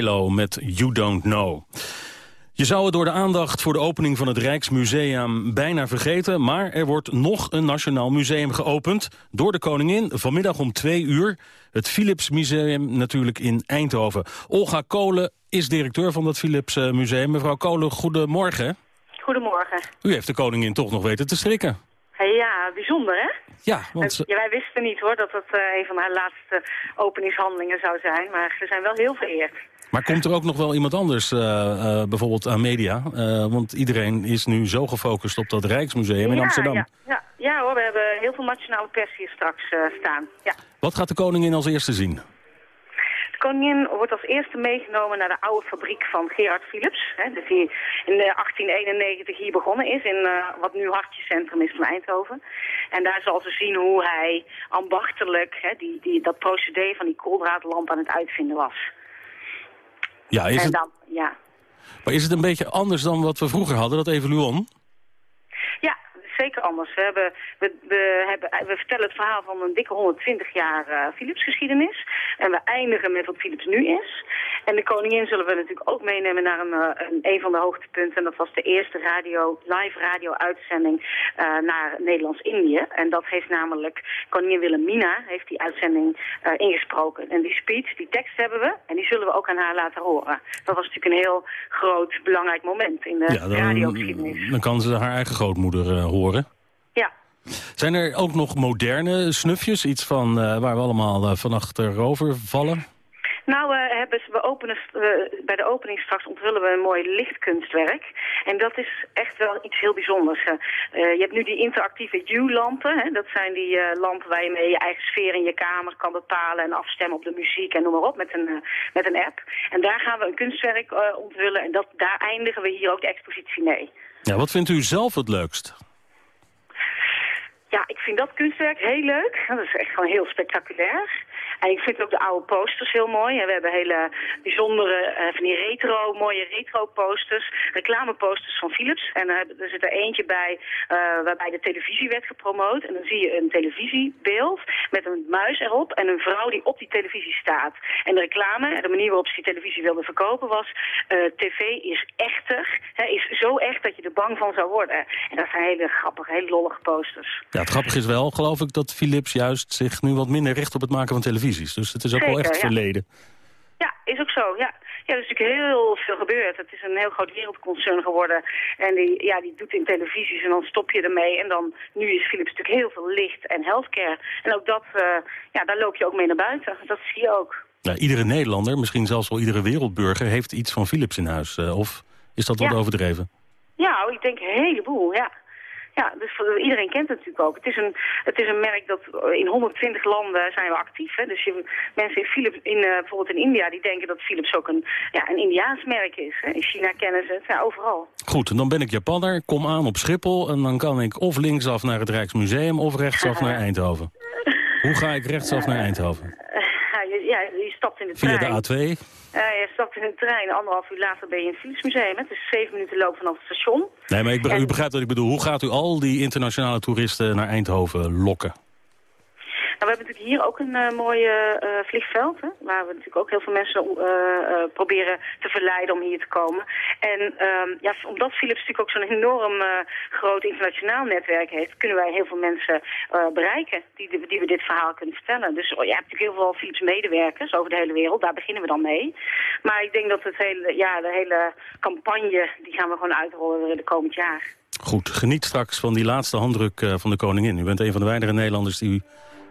Milo met You Don't Know. Je zou het door de aandacht voor de opening van het Rijksmuseum bijna vergeten... maar er wordt nog een nationaal museum geopend door de koningin. Vanmiddag om twee uur het Philips Museum natuurlijk in Eindhoven. Olga Kolen is directeur van dat Philips eh, Museum. Mevrouw Kolen, goedemorgen. Goedemorgen. U heeft de koningin toch nog weten te strikken. Ja, bijzonder hè? Ja, want... Ja, wij wisten niet hoor dat het eh, een van haar laatste openingshandelingen zou zijn. Maar ze zijn wel heel vereerd. Maar komt er ook nog wel iemand anders, uh, uh, bijvoorbeeld aan media? Uh, want iedereen is nu zo gefocust op dat Rijksmuseum in Amsterdam. Ja, ja, ja hoor, we hebben heel veel nationale pers hier straks staan. Ja. Wat gaat de koningin als eerste zien? De koningin wordt als eerste meegenomen naar de oude fabriek van Gerard Philips. Hè, dus die in 1891 hier begonnen is, in wat nu Hartjecentrum is van Eindhoven. En daar zal ze zien hoe hij ambachtelijk hè, die, die, dat procedé van die kooldraadlamp aan het uitvinden was. Ja, is en het, dan, ja. maar is het een beetje anders dan wat we vroeger hadden, dat Evoluon? Zeker anders. We, hebben, we, we, hebben, we vertellen het verhaal van een dikke 120 jaar uh, Philips geschiedenis. En we eindigen met wat Philips nu is. En de koningin zullen we natuurlijk ook meenemen naar een, uh, een, een van de hoogtepunten. En dat was de eerste radio, live radio-uitzending uh, naar Nederlands-Indië. En dat heeft namelijk koningin Wilhelmina heeft die uitzending uh, ingesproken. En die speech, die tekst hebben we. En die zullen we ook aan haar laten horen. Dat was natuurlijk een heel groot, belangrijk moment in de ja, dan, radiogeschiedenis. Dan kan ze haar eigen grootmoeder horen. Ja. Zijn er ook nog moderne snufjes? Iets van waar we allemaal van achterover vallen? Nou, uh, hebben ze, we openen, uh, bij de opening straks onthullen we een mooi lichtkunstwerk. En dat is echt wel iets heel bijzonders. Uh, je hebt nu die interactieve U-lampen. Dat zijn die lampen waar je mee je eigen sfeer in je kamer kan bepalen... en afstemmen op de muziek en noem maar op met een, met een app. En daar gaan we een kunstwerk onthullen. En dat, daar eindigen we hier ook de expositie mee. Ja, wat vindt u zelf het leukst? Ja, ik vind dat kunstwerk heel leuk. Dat is echt gewoon heel spectaculair. En ik vind ook de oude posters heel mooi. We hebben hele bijzondere, uh, van die retro, mooie retro posters. Reclameposters van Philips. En er zit er eentje bij uh, waarbij de televisie werd gepromoot. En dan zie je een televisiebeeld met een muis erop en een vrouw die op die televisie staat. En de reclame, de manier waarop ze die televisie wilde verkopen was... tv is echter, hè, is zo echt dat je er bang van zou worden. En dat zijn hele grappige, hele lollige posters. Ja, het grappige is wel, geloof ik, dat Philips juist zich nu wat minder richt op het maken van televisie. Dus het is ook Zeker, wel echt ja. verleden. Ja, is ook zo, ja. Ja, er is natuurlijk heel veel gebeurd. Het is een heel groot wereldconcern geworden. En die, ja, die doet in televisies en dan stop je ermee. En dan, nu is Philips natuurlijk heel veel licht en healthcare. En ook dat, uh, ja, daar loop je ook mee naar buiten. Dat zie je ook. Nou, iedere Nederlander, misschien zelfs wel iedere wereldburger... heeft iets van Philips in huis. Uh, of is dat wat Ja. overdreven? Ja, ik denk een heleboel, ja. Ja, dus voor- iedereen kent het natuurlijk ook. Het is een, het is een merk dat eh, in 120 landen zijn we actief. Hè? Dus je, mensen in Philips, in, eh, bijvoorbeeld in India, die denken dat Philips ook een, ja, een Indiaans merk is. Hè? In China kennen ze het, ja, overal. Goed, en dan ben ik Japanner, kom aan op Schiphol... en dan kan ik of linksaf naar het Rijksmuseum of rechtsaf naar Eindhoven. Hoe ga ik rechtsaf naar Eindhoven? Ja, stapt in de Via trein. de A2? Eh, je stapt in een trein, anderhalf uur later ben je in het Philips Museum. hè. Het is zeven minuten loop vanaf het station. Nee, maar ik, be- En- u begrijpt wat ik bedoel. Hoe gaat u al die internationale toeristen naar Eindhoven lokken? Nou, we hebben natuurlijk hier ook een eh, mooi eh, vliegveld, hè, waar we natuurlijk ook heel veel mensen eh, proberen te verleiden om hier te komen. En ehm, ja, omdat Philips natuurlijk ook zo'n enorm groot internationaal netwerk heeft, kunnen wij heel veel mensen bereiken die, die we dit verhaal kunnen vertellen. Dus oh, je hebt natuurlijk heel veel Philips medewerkers over de hele wereld, daar beginnen we dan mee. Maar ik denk dat het hele, ja, de hele campagne, die gaan we gewoon uitrollen de komend jaar. Goed, geniet straks van die laatste handdruk van de koningin. U bent een van de weinige Nederlanders die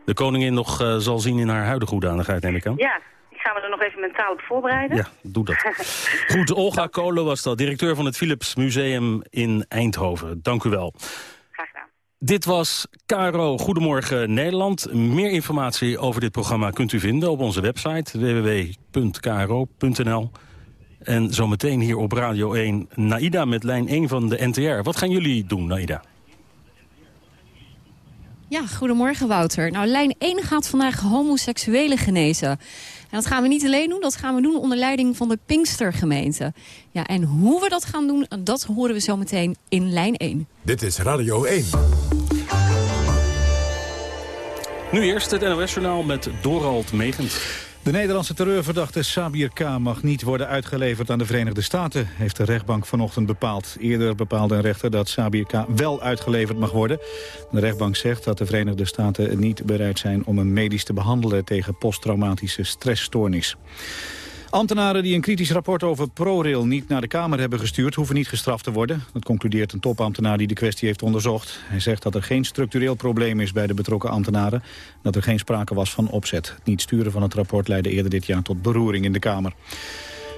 de koningin nog eh, zal zien in haar huidige hoedanigheid, neem ik aan. Ja, ik ga me er nog even mentaal op voorbereiden. Ja, doe dat. Goed, Olga Kolen was dat, directeur van het Philips Museum in Eindhoven. Dank u wel. Graag gedaan. Dit was Caro Goedemorgen Nederland. Meer informatie over dit programma kunt u vinden op onze website www.kro.nl. En zometeen hier op Radio 1 Naida met lijn 1 van de NTR. Wat gaan jullie doen, Naida? Ja, goedemorgen Wouter. Nou, lijn 1 gaat vandaag homoseksuelen genezen. En dat gaan we niet alleen doen, dat gaan we doen onder leiding van de Pinkstergemeente. Ja, en hoe we dat gaan doen, dat horen we zometeen in lijn 1. Dit is Radio 1. Nu eerst het NOS-journaal met Dorald Megens. De Nederlandse terreurverdachte Sabir K. mag niet worden uitgeleverd aan de Verenigde Staten, heeft de rechtbank vanochtend bepaald. Eerder bepaalde een rechter dat Sabir K. wel uitgeleverd mag worden. De rechtbank zegt dat de Verenigde Staten niet bereid zijn om hem medisch te behandelen tegen posttraumatische stressstoornis. Ambtenaren die een kritisch rapport over ProRail niet naar de Kamer hebben gestuurd... hoeven niet gestraft te worden. Dat concludeert een topambtenaar die de kwestie heeft onderzocht. Hij zegt dat er geen structureel probleem is bij de betrokken ambtenaren... dat er geen sprake was van opzet. Het niet sturen van het rapport leidde eerder dit jaar tot beroering in de Kamer.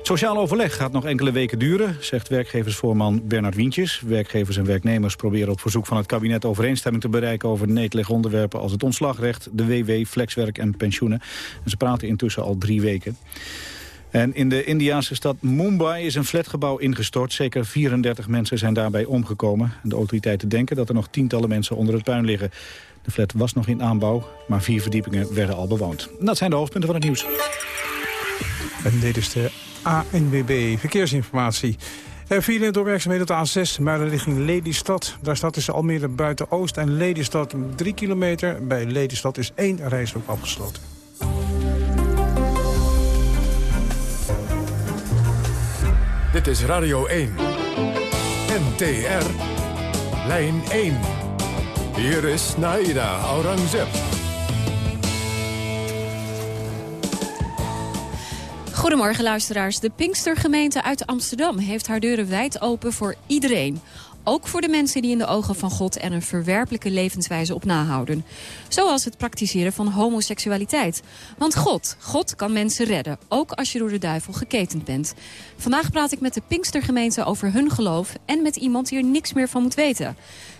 Sociaal overleg gaat nog enkele weken duren, zegt werkgeversvoorman Bernard Wientjes. Werkgevers en werknemers proberen op verzoek van het kabinet overeenstemming te bereiken over netelige onderwerpen als het ontslagrecht, de WW, flexwerk en pensioenen. En ze praten intussen al drie weken. En in de Indiaanse stad Mumbai is een flatgebouw ingestort. Zeker 34 mensen zijn daarbij omgekomen. De autoriteiten denken dat er nog tientallen mensen onder het puin liggen. De flat was nog in aanbouw, maar vier verdiepingen werden al bewoond. Dat zijn de hoofdpunten van het nieuws. En dit is de ANWB Verkeersinformatie. Er vielen door werkzaamheden op de A6 maar richting Lelystad. Daar staat tussen Almere Buiten-Oost en Lelystad 3 kilometer. Bij Lelystad is één rijstrook afgesloten. Dit is Radio 1. NTR. Lijn 1. Hier is Naida Aurangzeb. Goedemorgen luisteraars. De Pinkstergemeente uit Amsterdam heeft haar deuren wijd open voor iedereen. Ook voor de mensen die in de ogen van God en een verwerpelijke levenswijze op nahouden. Zoals het praktiseren van homoseksualiteit. Want God, God kan mensen redden, ook als je door de duivel geketend bent. Vandaag praat ik met de Pinkstergemeente over hun geloof... en met iemand die er niks meer van moet weten.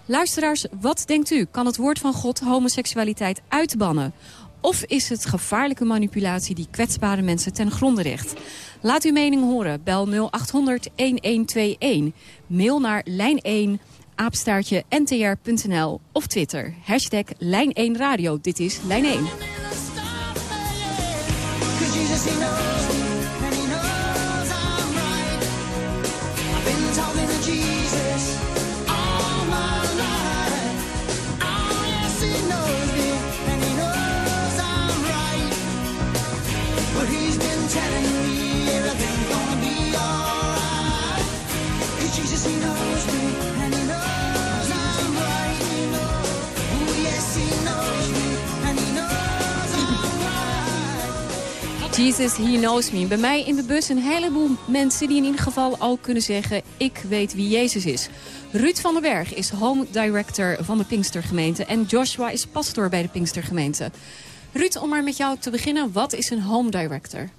Luisteraars, wat denkt u? Kan het woord van God homoseksualiteit uitbannen? Of is het gevaarlijke manipulatie die kwetsbare mensen ten gronde richt? Laat uw mening horen. Bel 0800 1121. Mail naar lijn1 aapstaartje ntr.nl of Twitter. Hashtag Lijn1 Radio. Dit is Lijn 1. Jesus, he knows me. Bij mij in de bus een heleboel mensen die in ieder geval al kunnen zeggen... ik weet wie Jezus is. Ruud van den Berg is home director van de Pinkstergemeente... en Joshua is pastor bij de Pinkstergemeente. Ruud, om maar met jou te beginnen, wat is een home director?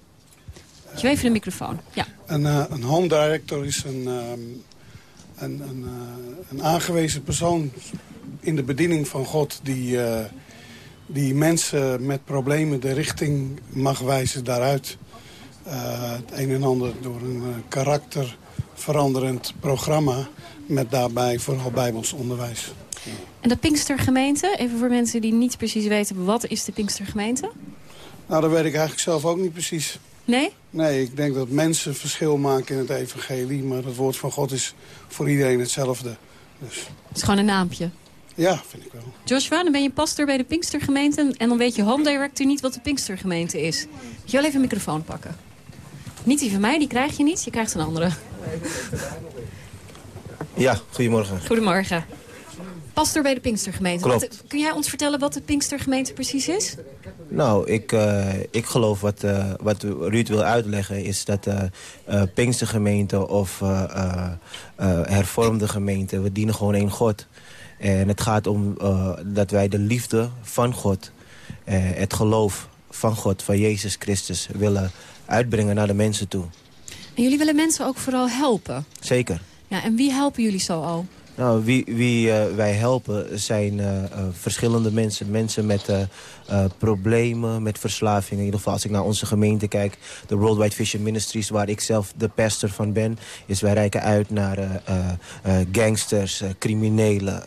Je even de microfoon. Ja. Een, uh, een home director is een, um, een, uh, een, aangewezen persoon in de bediening van God... die, uh, die mensen met problemen de richting mag wijzen daaruit. het een en ander door een karakterveranderend programma... met daarbij vooral bijbels onderwijs. En de Pinkstergemeente, even voor mensen die niet precies weten... wat is de Pinkstergemeente? Nou, dat weet ik eigenlijk zelf ook niet precies. Nee? Nee, ik denk dat mensen verschil maken in het evangelie... maar het woord van God is voor iedereen hetzelfde. Dus. Het is gewoon een naampje? Ja, vind ik wel. Joshua, dan ben je pastor bij de Pinkstergemeente... en dan weet je home director niet wat de Pinkstergemeente is. Moet je wel even een microfoon pakken. Niet die van mij, die krijg je niet. Je krijgt een andere. Ja, goedemorgen. Goedemorgen. Pastor bij de Pinkstergemeente. Klopt. Wat, kun jij ons vertellen wat de Pinkstergemeente precies is? Nou, ik, uh, ik geloof wat, uh, wat Ruud wil uitleggen... is dat de uh, Pinkstergemeente of hervormde gemeente... we dienen gewoon één God. En het gaat om dat wij de liefde van God... het geloof van God, van Jezus Christus... willen uitbrengen naar de mensen toe. En jullie willen mensen ook vooral helpen? Zeker. Ja, en wie helpen jullie zo al? Nou, wie, wie uh, wij helpen zijn uh, uh, verschillende mensen. Mensen met problemen, met verslavingen. In ieder geval als ik naar onze gemeente kijk. De Worldwide Vision Ministries, waar ik zelf de pastor van ben. Is wij reiken uit naar gangsters, criminelen,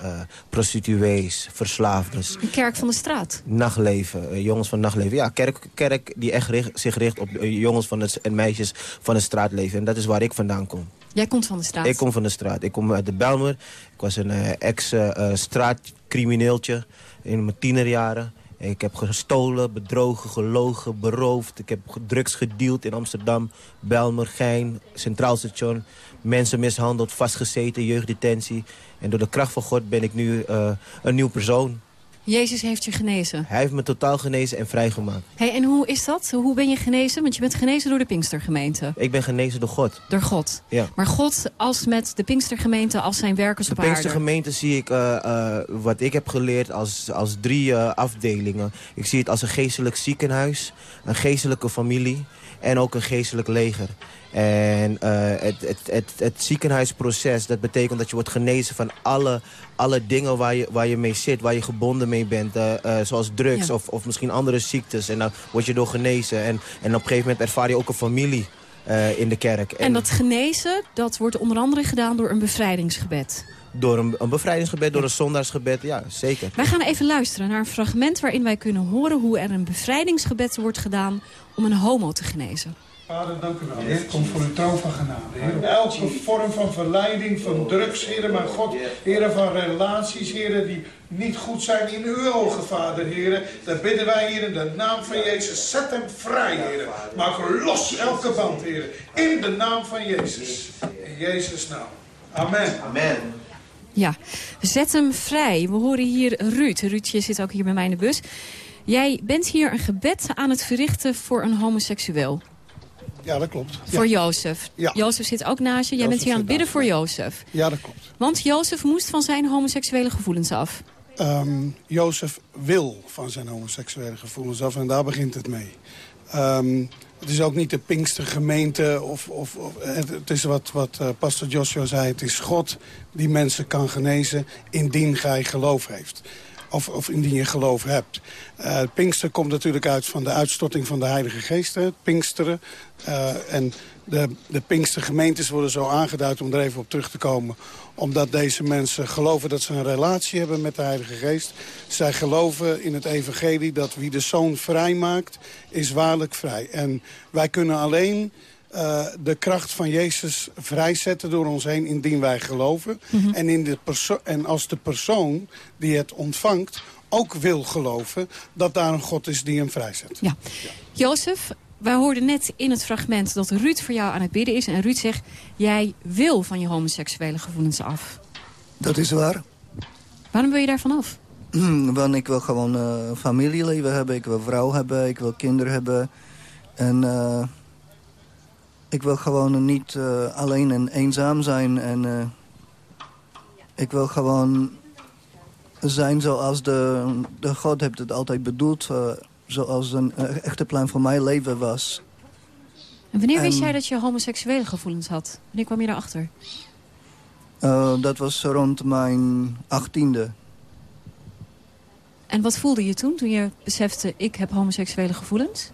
prostituees, verslaafden. Een kerk van de straat? Nachtleven, jongens van nachtleven. Ja, kerk, kerk die echt richt, zich richt op jongens van het, en meisjes van het straatleven. En dat is waar ik vandaan kom. Jij komt van de straat? Ik kom van de straat. Ik kom uit de Belmer. Ik was een uh, ex-straatcrimineeltje in mijn tienerjaren. Ik heb gestolen, bedrogen, gelogen, beroofd. Ik heb drugs gedeeld in Amsterdam, Belmer, Gein, Centraal Station. Mensen mishandeld, vastgezeten, jeugddetentie. En door de kracht van God ben ik nu een nieuw persoon. Jezus heeft je genezen. Hij heeft me totaal genezen en vrijgemaakt. Hey, en hoe is dat? Hoe ben je genezen? Want je bent genezen door de Pinkstergemeente. Ik ben genezen door God. Door God. Ja. Maar God als met de Pinkstergemeente als zijn werkers de op aarde. De Pinkstergemeente zie ik uh, uh, wat ik heb geleerd als, als drie uh, afdelingen. Ik zie het als een geestelijk ziekenhuis, een geestelijke familie en ook een geestelijk leger. En uh, het, het, het, het, ziekenhuisproces, dat betekent dat je wordt genezen van alle, alle dingen waar je, waar je mee zit, waar je gebonden mee bent. Uh, uh, zoals drugs Ja. of, of misschien andere ziektes. En dan word je door genezen. En, en op een gegeven moment ervaar je ook een familie in de kerk. En dat genezen, dat wordt onder andere gedaan door een bevrijdingsgebed. Door een, een bevrijdingsgebed, door een zondagsgebed, ja, zeker. Wij gaan even luisteren naar een fragment waarin wij kunnen horen hoe er een bevrijdingsgebed wordt gedaan om een homo te genezen. Vader, dank u wel. Heer, kom voor uw troon van genade. Heer, elke vorm van verleiding, van drugs, Heer, maar God, Heer, van relaties, Heer, die niet goed zijn in uw ogen, Vader, Heer. Dan bidden wij, Heer, in de naam van Jezus. Zet hem vrij, Heer. Maak los elke band, Heer. In de naam van Jezus. In Jezus' naam. Amen. Amen. Ja, zet hem vrij. We horen hier Ruud. Ruudje zit ook hier bij mij in de bus. Jij bent hier een gebed aan het verrichten voor een homoseksueel. Ja, dat klopt. Voor ja. Jozef. Ja. Jozef zit ook naast je. Jij Jozef bent hier aan het bidden voor Jozef. Ja, dat klopt. Want Jozef moest van zijn homoseksuele gevoelens af. Um, Jozef wil van zijn homoseksuele gevoelens af en daar begint het mee. Um, het is ook niet de Pinkstergemeente of, of, of het, is wat, wat uh, pastor Joshua zei. Het is God die mensen kan genezen indien gij geloof heeft. Of, of indien je geloof hebt. Uh, Pinkster komt natuurlijk uit van de uitstorting van de Heilige Geest. Pinksteren. Uh, en de, de Pinkstergemeentes worden zo aangeduid om er even op terug te komen. Omdat deze mensen geloven dat ze een relatie hebben met de Heilige Geest. Zij geloven in het evangelie dat wie de zoon vrij maakt, is waarlijk vrij. En wij kunnen alleen uh, de kracht van Jezus vrijzetten door ons heen indien wij geloven. Mm -hmm. en, in de en als de persoon die het ontvangt ook wil geloven dat daar een God is die hem vrijzet. Ja. Jozef, wij hoorden net in het fragment dat Ruud voor jou aan het bidden is. En Ruud zegt, jij wil van je homoseksuele gevoelens af. Dat is waar. Waarom wil je daarvan af? Want ik wil gewoon uh, familieleven hebben, ik wil vrouw hebben, ik wil kinderen hebben. En uh, ik wil gewoon niet uh, alleen en eenzaam zijn. En ik wil gewoon zijn zoals de, de God heeft het altijd bedoeld. Zoals een echte plan voor mijn leven was. En wanneer en, wist jij dat je homoseksuele gevoelens had? Wanneer kwam je daarachter? Uh, dat was rond mijn achttiende. En wat voelde je toen, toen je besefte... ik heb homoseksuele gevoelens?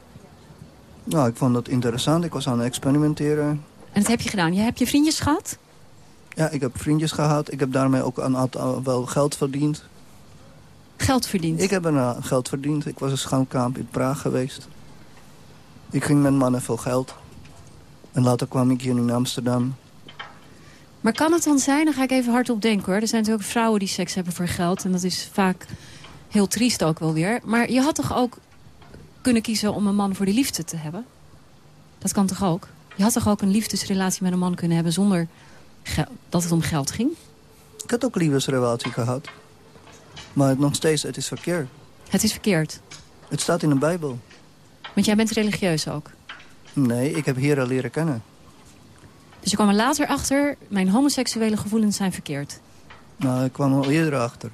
Nou, ik vond dat interessant. Ik was aan het experimenteren. En dat heb je gedaan? Je hebt je vriendjes gehad? Ja, ik heb vriendjes gehad. Ik heb daarmee ook aan, aan, wel geld verdiend. Geld verdiend? Ik heb een, uh, geld verdiend. Ik was een schoonkamp in Praag geweest. Ik ging met mannen veel geld. En later kwam ik hier in Amsterdam. Maar kan het dan zijn, dan ga ik even hardop denken hoor. Er zijn natuurlijk vrouwen die seks hebben voor geld. En dat is vaak heel triest ook wel weer. Maar je had toch ook kunnen kiezen om een man voor die liefde te hebben? Dat kan toch ook? Je had toch ook een liefdesrelatie met een man kunnen hebben zonder dat het om geld ging? Ik had ook een liefdesrelatie gehad. Maar nog steeds, het is verkeerd. Het is verkeerd? Het staat in de Bijbel. Want jij bent religieus ook? Nee, ik heb heren leren kennen. Dus je kwam er later achter, mijn homoseksuele gevoelens zijn verkeerd? Nou, ik kwam al eerder achter.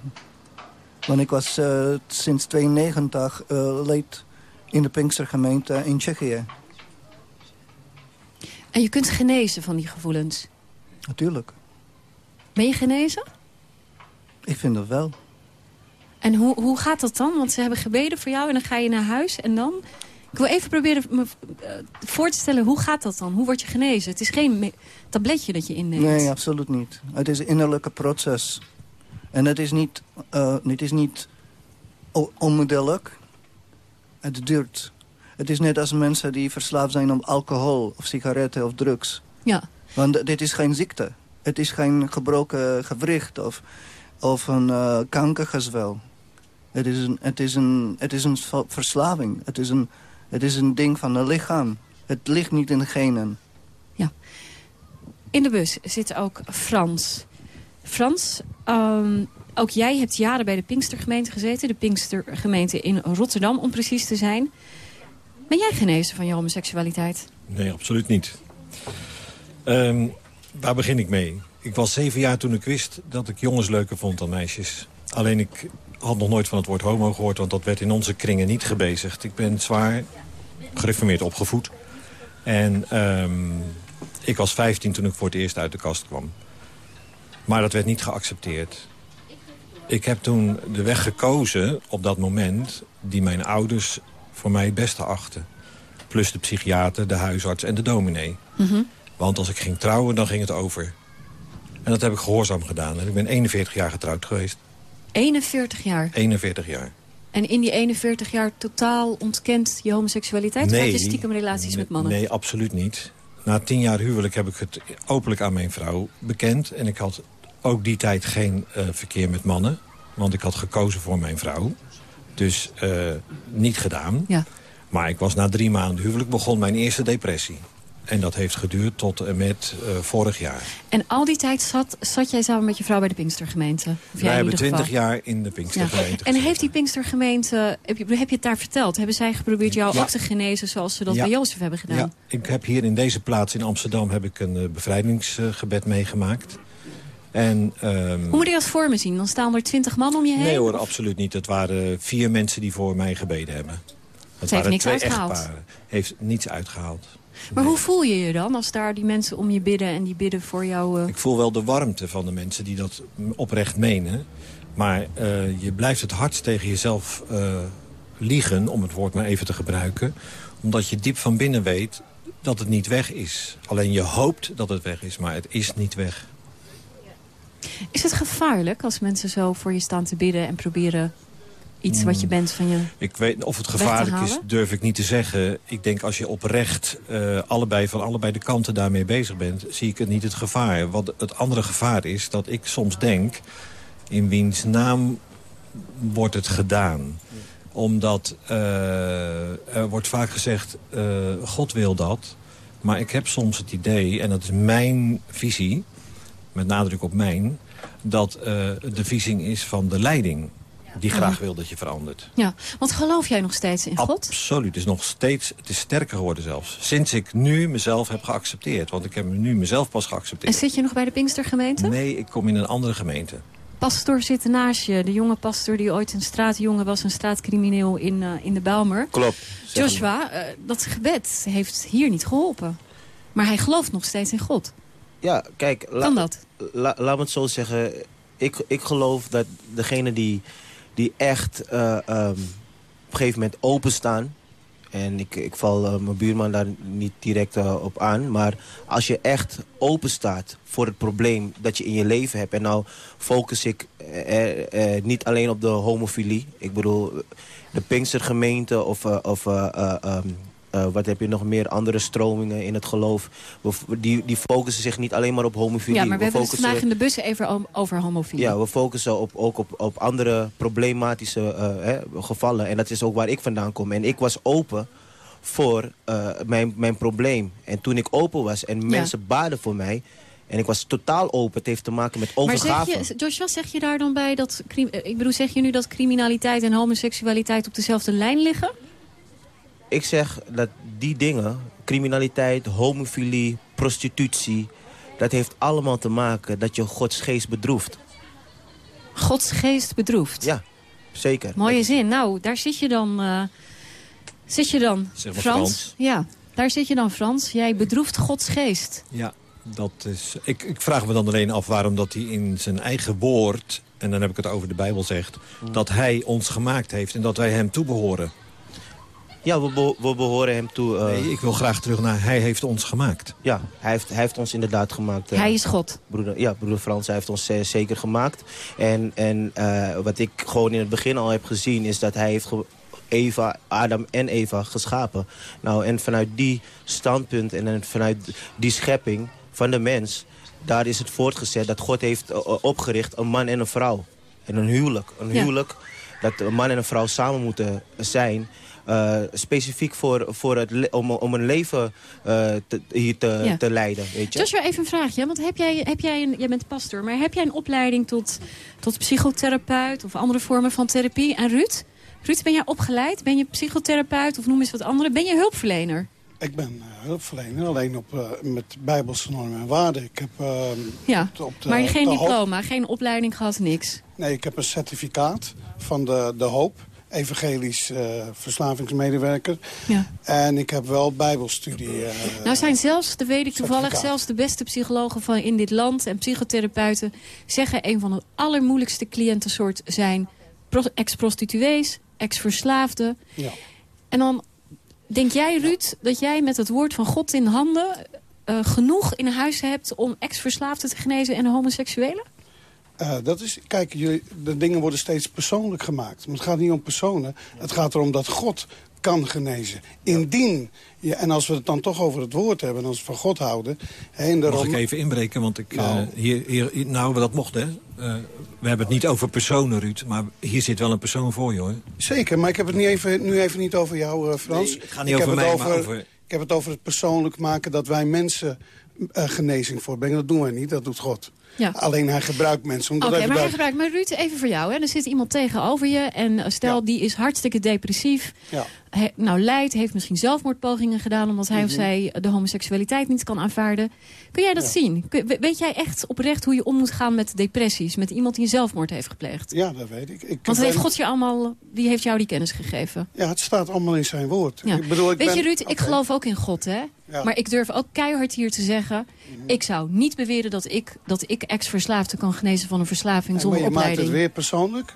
Want ik was uh, sinds 92 uh, leed in de Pinkstergemeente in Tsjechië. En je kunt genezen van die gevoelens? Natuurlijk. Ben je genezen? Ik vind dat wel. En hoe, hoe gaat dat dan? Want ze hebben gebeden voor jou en dan ga je naar huis en dan... Ik wil even proberen me uh, voor te stellen, hoe gaat dat dan? Hoe word je genezen? Het is geen tabletje dat je inneemt. Nee, absoluut niet. Het is een innerlijke proces. En het is niet, uh, het is niet onmiddellijk. Het duurt. Het is net als mensen die verslaafd zijn aan alcohol of sigaretten of drugs. Ja. Want dit is geen ziekte. Het is geen gebroken gewricht of, of een uh, kankergezwel. Het is een, het is een, het is een ver- verslaving. Het is, een, het is een ding van het lichaam. Het ligt niet in de genen. In de bus zit ook Frans. Frans, ehm, ook jij hebt jaren bij de Pinkstergemeente gezeten. De Pinkstergemeente in Rotterdam, om precies te zijn. Ben jij genezen van je homoseksualiteit? Nee, absoluut niet. Ehm, waar begin ik mee? Ik was zeven jaar toen ik wist dat ik jongens leuker vond dan meisjes. Alleen ik had nog nooit van het woord homo gehoord... want dat werd in onze kringen niet gebezigd. Ik ben zwaar gereformeerd opgevoed. En ehm, ik was 15 toen ik voor het eerst uit de kast kwam. Maar dat werd niet geaccepteerd. Ik heb toen de weg gekozen op dat moment... die mijn ouders voor mij het beste achten. Plus de psychiater, de huisarts en de dominee. Want als ik ging trouwen, dan ging het over. En dat heb ik gehoorzaam gedaan. En ik ben 41 jaar getrouwd geweest. 41 jaar. 41 jaar. En in die 41 jaar totaal ontkent je homoseksualiteit? Of had je stiekem relaties met mannen? Nee, absoluut niet. Na tien jaar huwelijk heb ik het openlijk aan mijn vrouw bekend. En ik had ook die tijd geen eh, verkeer met mannen. Want ik had gekozen voor mijn vrouw. Dus eh, niet gedaan. Ja. Maar ik was na drie maanden huwelijk begon mijn eerste depressie. En dat heeft geduurd tot en met eh, vorig jaar. En al die tijd zat, zat jij samen met je vrouw bij de Pinkstergemeente? Of Wij in hebben twintig jaar in de Pinkstergemeente En heeft die Pinkstergemeente, heb je, heb je het daar verteld? Hebben zij geprobeerd jou Ja. ook te genezen zoals ze dat Ja. bij Jozef hebben gedaan? Ja, ik heb hier in deze plaats in Amsterdam heb ik een eh, bevrijdingsgebed meegemaakt. En, ehm, Hoe moet ik dat voor me zien? Dan staan er twintig man om je heen? Nee hoor, absoluut niet. Het waren vier mensen die voor mij gebeden hebben. Het heeft waren niks twee uitgehaald. echtparen. Heeft niets uitgehaald. Maar hoe voel je je dan als daar die mensen om je bidden en die bidden voor jou? eh, Ik voel wel de warmte van de mensen die dat oprecht menen. Maar eh, je blijft het hardst tegen jezelf eh, liegen, om het woord maar even te gebruiken. Omdat je diep van binnen weet dat het niet weg is. Alleen je hoopt dat het weg is, maar het is niet weg. Is het gevaarlijk als mensen zo voor je staan te bidden en proberen iets wat je bent van je... Ik weet of het gevaarlijk is, durf ik niet te zeggen. Ik denk als je oprecht eh, allebei, van allebei de kanten daarmee bezig bent... zie ik het niet het gevaar. Wat het andere gevaar is dat ik soms denk... in wiens naam wordt het gedaan? Omdat eh, er wordt vaak gezegd, eh, God wil dat. Maar ik heb soms het idee, en dat is mijn visie... met nadruk op mijn... dat de visie is van de leiding... die graag wil dat je verandert. Ja, want geloof jij nog steeds in God? Absoluut. Het is nog steeds, het is sterker geworden zelfs. Sinds ik nu mezelf heb geaccepteerd. Want ik heb nu mezelf pas En geaccepteerd. zit je nog bij de Pinkstergemeente? Nee, ik kom in een andere gemeente. Pastor zit naast je. De jonge pastor die ooit een straatjongen was, een straatcrimineel in, eh, in de Bijlmer. Klopt. Joshua, eh, dat gebed heeft hier niet geholpen. Maar hij gelooft nog steeds in God. Ja, kijk, la- Kan dat? la- laat me het zo zeggen. Ik, ik geloof dat degene die, die echt eh, ehm, op een gegeven moment openstaan... en ik, ik val eh, mijn buurman daar niet direct eh, op aan... maar als je echt open staat voor het probleem dat je in je leven hebt... en nou focus ik niet alleen op de homofilie. Ik bedoel, de Pinkstergemeente of... of eh, eh, ehm, eh, wat heb je nog meer? Andere stromingen in het geloof. Die, die focussen zich niet alleen maar op homofilie. Ja, maar we, hebben het focussen, vandaag in de bussen even over homofilie. ja, we focussen op, ook op, op andere problematische eh, hè, gevallen. En dat is ook waar ik vandaan kom. En ik was open voor eh, mijn, mijn probleem. En toen ik open was en mensen baden voor mij... en ik was totaal open, het heeft te maken met maar overgave. zeg je, Joshua, zeg je daar dan bij dat... eh, Ik bedoel, zeg je nu dat criminaliteit en homoseksualiteit op dezelfde lijn liggen? Ik zeg dat die dingen, criminaliteit, homofilie, prostitutie... dat heeft allemaal te maken dat je Gods geest bedroeft. Gods geest bedroeft. Ja, zeker. Mooie zin. Nou, daar zit je dan... eh, zit je dan, Zeg maar Frans? Frans. Ja, daar zit je dan, Frans. Jij bedroeft Gods geest. Ja, dat is... Ik, ik vraag me dan alleen af waarom dat hij in zijn eigen woord... en dan heb ik het over de Bijbel zegt... dat hij ons gemaakt heeft en dat wij hem toebehoren. Ja, we, be- we behoren hem toe. eh, Nee, ik wil graag terug naar hij heeft ons gemaakt. Ja, hij heeft, hij heeft ons inderdaad gemaakt. eh, Hij is God. Broeder, ja, broeder Frans, hij heeft ons eh, zeker gemaakt. En, en eh, wat ik gewoon in het begin al heb gezien... is dat hij heeft Eva, Adam en Eva geschapen. Nou, en vanuit die standpunt en vanuit die schepping van de mens... daar is het voortgezet dat God heeft opgericht een man en een vrouw. En een huwelijk. Een Ja. huwelijk dat een man en een vrouw samen moeten zijn... Uh, specifiek voor, voor het om, om een leven uh, te, hier te, Ja. te leiden. Weet je? Joshua, even een vraagje. Want heb jij, heb jij een, jij bent pastor, maar heb jij een opleiding tot, tot psychotherapeut of andere vormen van therapie? En Ruud? Ruud, ben jij opgeleid? Ben je psychotherapeut of noem eens wat andere? Ben je hulpverlener? Ik ben eh, hulpverlener, alleen op, eh, met bijbelse normen en waarden. Ik heb, eh, Ja, op de- maar geen de hoop- diploma, geen opleiding gehad, niks. Nee, ik heb een certificaat van de, de Hoop, evangelisch eh, verslavingsmedewerker. Ja. En ik heb wel bijbelstudie. eh, Nou zijn zelfs, dat weet ik toevallig, zelfs de beste psychologen van in dit land en psychotherapeuten zeggen een van de allermoeilijkste cliëntensoort zijn pro- ex-prostituees, ex-verslaafden. Ja. En dan denk jij, Ruud, dat jij met het woord van God in handen eh, genoeg in huis hebt om ex-verslaafden te genezen en homoseksuelen? Eh, dat is, kijk, de dingen worden steeds persoonlijk gemaakt. Maar het gaat niet om personen. Het gaat erom dat God kan genezen. Indien, je, en als we het dan toch over het woord hebben... en als we van God houden... hè, in de Mag ik even inbreken? Want ik, Nou. eh, hier, hier, hier- nou, dat mocht, hè. Eh, we hebben het niet over personen, Ruud. Maar hier zit wel een persoon voor je, hoor. Zeker, maar ik heb het niet even, nu even niet over jou, Frans. Nee, het gaat niet ik over mij, het maar over- Ik heb het over het persoonlijk maken dat wij mensen genezing voorbrengen. Dat doen wij niet, dat doet God. Ja. Alleen hij gebruikt mensen. Oké, Omdat hij maar hij gebruikt... gebruikt. Maar Ruud, even voor jou. Hè. Er zit iemand tegenover je. En eh, stel, die is hartstikke depressief. Ja. Nou, lijdt, heeft misschien zelfmoordpogingen gedaan... omdat hij of Mhm. zij de homoseksualiteit niet kan aanvaarden. Kun jij dat Ja. zien? Weet jij echt oprecht hoe je om moet gaan met depressies? Met iemand die een zelfmoord heeft gepleegd? Ja, dat weet ik. ik Want heeft God je allemaal... Wie heeft jou die kennis gegeven? Ja, het staat allemaal in zijn woord. Ja. Ik bedoel, ik Weet ben... je, Ruud, ik geloof ook in God, hè? Ja. Mhm. Maar ik durf ook keihard hier te zeggen... ik zou niet beweren dat ik, dat ik ex-verslaafde kan genezen van een verslaving zonder maar je maakt opleiding. het weer persoonlijk.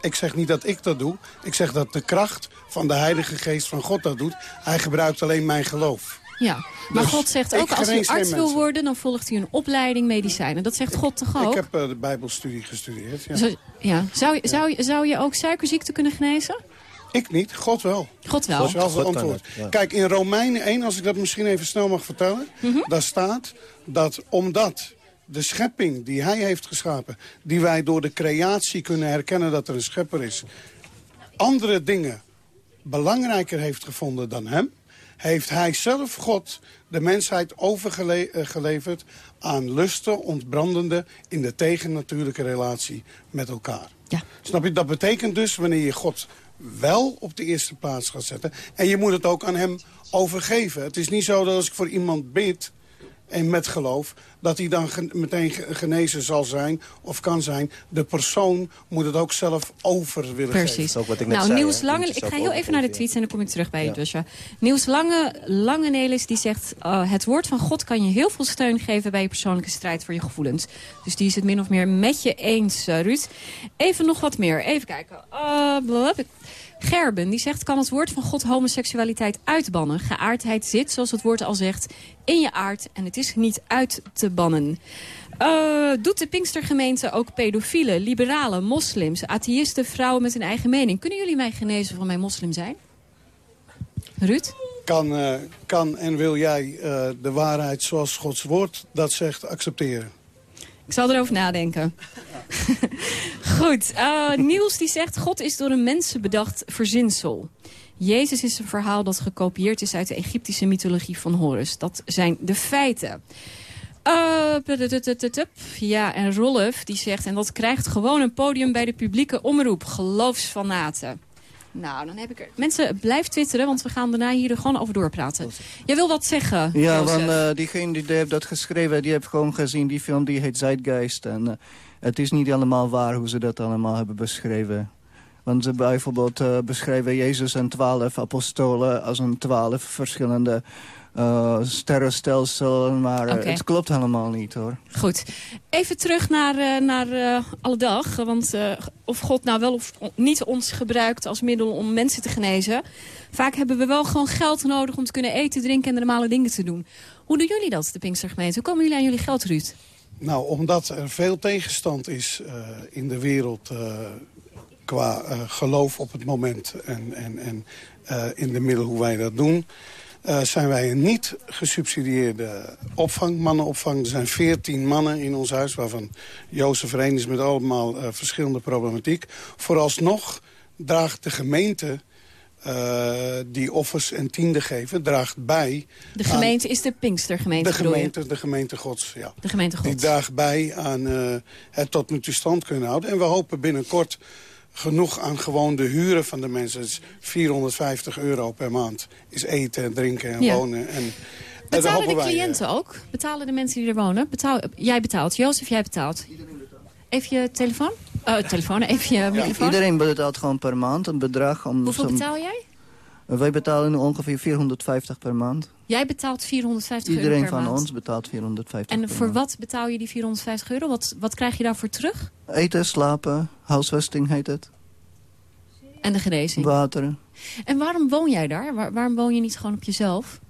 Ik zeg niet dat ik dat doe. Ik zeg dat de kracht van de Heilige Geest van God dat doet. Hij gebruikt alleen mijn geloof. Ja, maar Dus God zegt ook, als u arts wil worden... dan volgt u een opleiding medicijnen. Dat zegt God toch ook? Ik heb eh, de Bijbelstudie gestudeerd. Ja. Zo- ja. Zou, je, zou, je, zou je ook suikerziekte kunnen genezen? Ik niet, God wel. God wel. Dat is wel het antwoord. het, ja. Kijk, in Romeinen 1, als ik dat misschien even snel mag vertellen... Mhm. daar staat dat omdat de schepping die hij heeft geschapen... die wij door de creatie kunnen herkennen dat er een schepper is... andere dingen belangrijker heeft gevonden dan hem... heeft hij zelf, God, de mensheid overgeleverd... aan lusten, ontbrandende in de tegennatuurlijke relatie met elkaar. Ja. Snap je? Dat betekent dus wanneer je God wel op de eerste plaats gaat zetten... en je moet het ook aan hem overgeven. Het is niet zo dat als ik voor iemand bid en met geloof... dat hij dan meteen ge- genezen zal zijn of kan zijn. De persoon moet het ook zelf over willen Precies. geven. ook wat ik net nou, zei, hè. Lange, ik ga heel even naar de tweets en dan kom ik terug bij je, Ja. Dusja. Niels Lange, Lange Nelis, die zegt... uh, het woord van God kan je heel veel steun geven bij je persoonlijke strijd voor je gevoelens. Dus die is het min of meer met je eens, uh, Ruud. Even nog wat meer. Even kijken. Uh, blablabla. Gerben, die zegt... kan het woord van God homoseksualiteit uitbannen? Geaardheid zit, zoals het woord al zegt, in je aard... en het is niet uit te bannen. Uh, doet de Pinkstergemeente ook pedofielen, liberalen, moslims, atheïsten, vrouwen met een eigen mening? Kunnen jullie mij genezen van mijn moslim zijn? Ruud? Kan, eh, kan en wil jij eh, de waarheid zoals Gods woord dat zegt accepteren? Ik zal erover nadenken. Goed, uh, Niels die zegt... God is door een mensen bedacht verzinsel. Jezus is een verhaal dat gekopieerd is uit de Egyptische mythologie van Horus. Dat zijn de feiten. Putututututup. ja, en Rolf die zegt... en dat krijgt gewoon een podium bij de publieke omroep. Geloofsfanaten. Nou, dan heb ik er... Mensen, blijf twitteren, want we gaan daarna hier gewoon over doorpraten. Jij wil wat zeggen, Ja, Jozef? want eh, diegene die heeft dat geschreven, die heeft gewoon gezien, die film die heet Zeitgeist. En eh, het is niet helemaal waar hoe ze dat allemaal hebben beschreven. Want ze bijvoorbeeld eh, beschrijven Jezus en twaalf apostolen als een twaalf verschillende uh, sterrenstelselen. Maar Oké. het klopt helemaal niet hoor. Goed. Even terug naar, uh, naar uh, alle dag. Want uh, of God nou wel of niet ons gebruikt als middel om mensen te genezen. Vaak hebben we wel gewoon geld nodig om te kunnen eten, drinken en de normale dingen te doen. Hoe doen jullie dat, de Pinkstergemeente? Hoe komen jullie aan jullie geld, Ruud? Nou, omdat er veel tegenstand is uh, in de wereld uh, qua uh, geloof op het moment en, en, en in de middelen hoe wij dat doen. Eh, zijn wij een niet gesubsidieerde opvang, mannenopvang. Er zijn veertien mannen in ons huis, waarvan Jozef er een is met allemaal eh, verschillende problematiek. Vooralsnog draagt de gemeente eh, die offers en tienden geven, draagt bij... De gemeente is de Pinkstergemeente, De gemeente, de gemeente Gods, ja. De gemeente Die Gods. draagt bij aan het tot nu toe stand kunnen houden. En we hopen binnenkort genoeg aan gewoon de huren van de mensen. Is 450 euro per maand. Is eten en drinken en Ja. wonen. En, en daar Betalen de wij, eh, cliënten ook? Betalen de mensen die er wonen? Betaal, jij betaalt. Jozef, jij betaalt. Even je telefoon? Oh, telefoon, even je microfoon. Iedereen betaalt gewoon per maand een bedrag. Om Hoeveel betaal jij? Wij betalen ongeveer 450 per maand. Jij betaalt 450 Iedereen euro per van maand. ons betaalt 450 En voor maand. wat betaal je die 450 euro? Wat, wat krijg je daarvoor terug? Eten, slapen, huisvesting heet het. En de genezing. Water. En waarom woon jij daar? Waar- waarom woon je niet gewoon op jezelf?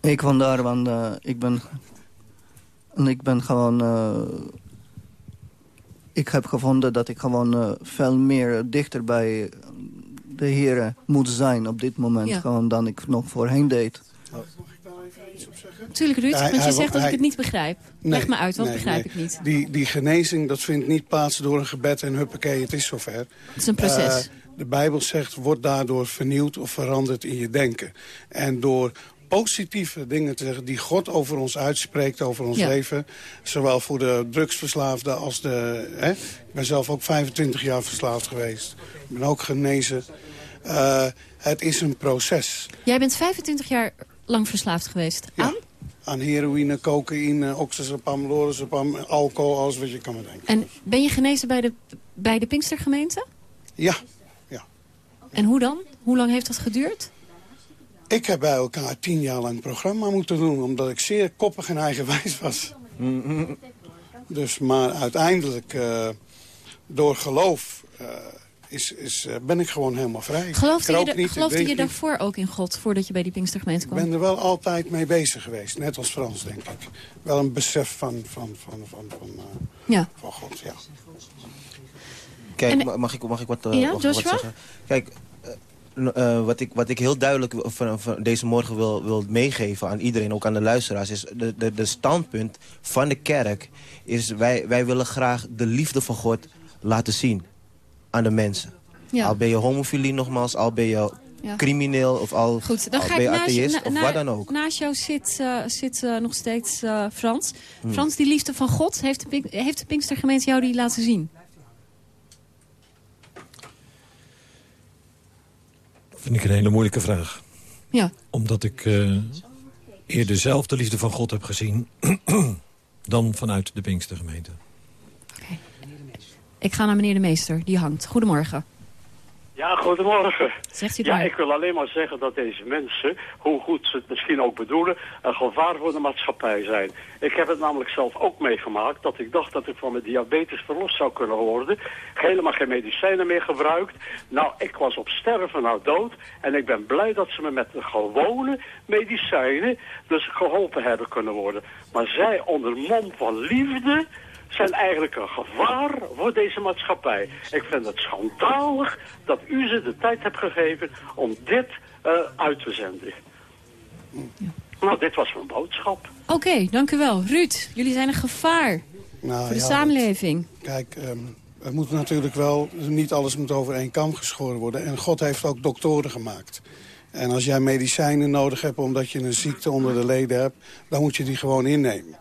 Ik woon daar, want eh, ik ben... En ik ben gewoon... eh, ik heb gevonden dat ik gewoon eh, veel meer dichter bij de heren moet zijn op dit moment. Ja. Gewoon dan ik nog voorheen deed. Tuurlijk, Ruud, Hij- want je hij- zegt dat ik het niet begrijp. Leg me uit, wat nee, begrijp nee. ik niet? Die, die genezing, dat vindt niet plaats door een gebed en huppakee, het is zover. Het is een proces. de Bijbel zegt, word daardoor vernieuwd of veranderd in je denken. En door positieve dingen te zeggen die God over ons uitspreekt, over ons Ja. leven. Zowel voor de drugsverslaafde als de... Hè? Ik ben zelf ook 25 jaar verslaafd geweest. Ik ben ook genezen. Eh, het is een proces. Jij bent 25 jaar lang verslaafd geweest. Aan? Aan heroïne, cocaïne, oxazepam, lorazepam, alcohol, alles wat je kan bedenken. En ben je genezen bij de, bij de Pinkstergemeente? Ja. En hoe dan? Hoe lang heeft dat geduurd? Ik heb bij elkaar tien jaar lang programma moeten doen... omdat ik zeer koppig en eigenwijs was. Dus, maar uiteindelijk, eh, door geloof, eh, is, is, eh, ben ik gewoon helemaal vrij. Geloofde Ik je, rook de- niet, ik geloofde drink je niet. daarvoor ook in God, voordat je bij die Pinkstergemeente Ik kwam? ben er wel altijd mee bezig geweest, net als Frans, denk ik. Wel een besef van, van, van, van, van, eh, Ja. van God, ja. Kijk, En- mag ik, mag ik wat, eh, Ja, wat, Joshua? wat zeggen? Kijk, wat, ik, wat ik heel duidelijk van, van deze morgen wil, wil meegeven aan iedereen, ook aan de luisteraars, is de, de, de standpunt van de kerk is wij, wij willen graag de liefde van God laten zien aan de mensen. Ja. Al ben je homofilie nogmaals, al ben je Ja. crimineel of al, Goed, dan al ga ben ik je naast, je- atheïst na- of wat dan ook. naast jou zit, eh, zit eh, nog steeds eh, Frans. Hmm. Frans, die liefde van God, heeft de, heeft de Pinkstergemeente jou die laten zien? Vind ik een hele moeilijke vraag. Ja. Omdat ik eh, eerder zelf de liefde van God heb gezien... dan vanuit de Pinkstergemeente. Ik ga naar meneer de meester, die hangt. Goedemorgen. Ja, goedemorgen. Zegt u ja, maar. ik wil alleen maar zeggen dat deze mensen, hoe goed ze het misschien ook bedoelen, een gevaar voor de maatschappij zijn. Ik heb het namelijk zelf ook meegemaakt dat ik dacht dat ik van mijn diabetes verlost zou kunnen worden. Helemaal geen medicijnen meer gebruikt. Nou, ik was op sterven nou dood. En ik ben blij dat ze me met de gewone medicijnen dus geholpen hebben kunnen worden. Maar zij onder mom van liefde zijn eigenlijk een gevaar voor deze maatschappij. Ik vind het schandalig dat u ze de tijd hebt gegeven om dit eh, uit te zenden. Nou, dit was mijn boodschap. Oké, dank u wel. Ruud, jullie zijn een gevaar Nou, voor de ja, samenleving. Kijk, ehm, het moet natuurlijk wel, niet alles moet over één kam geschoren worden. En God heeft ook doktoren gemaakt. En als jij medicijnen nodig hebt omdat je een ziekte onder de leden hebt... dan moet je die gewoon innemen.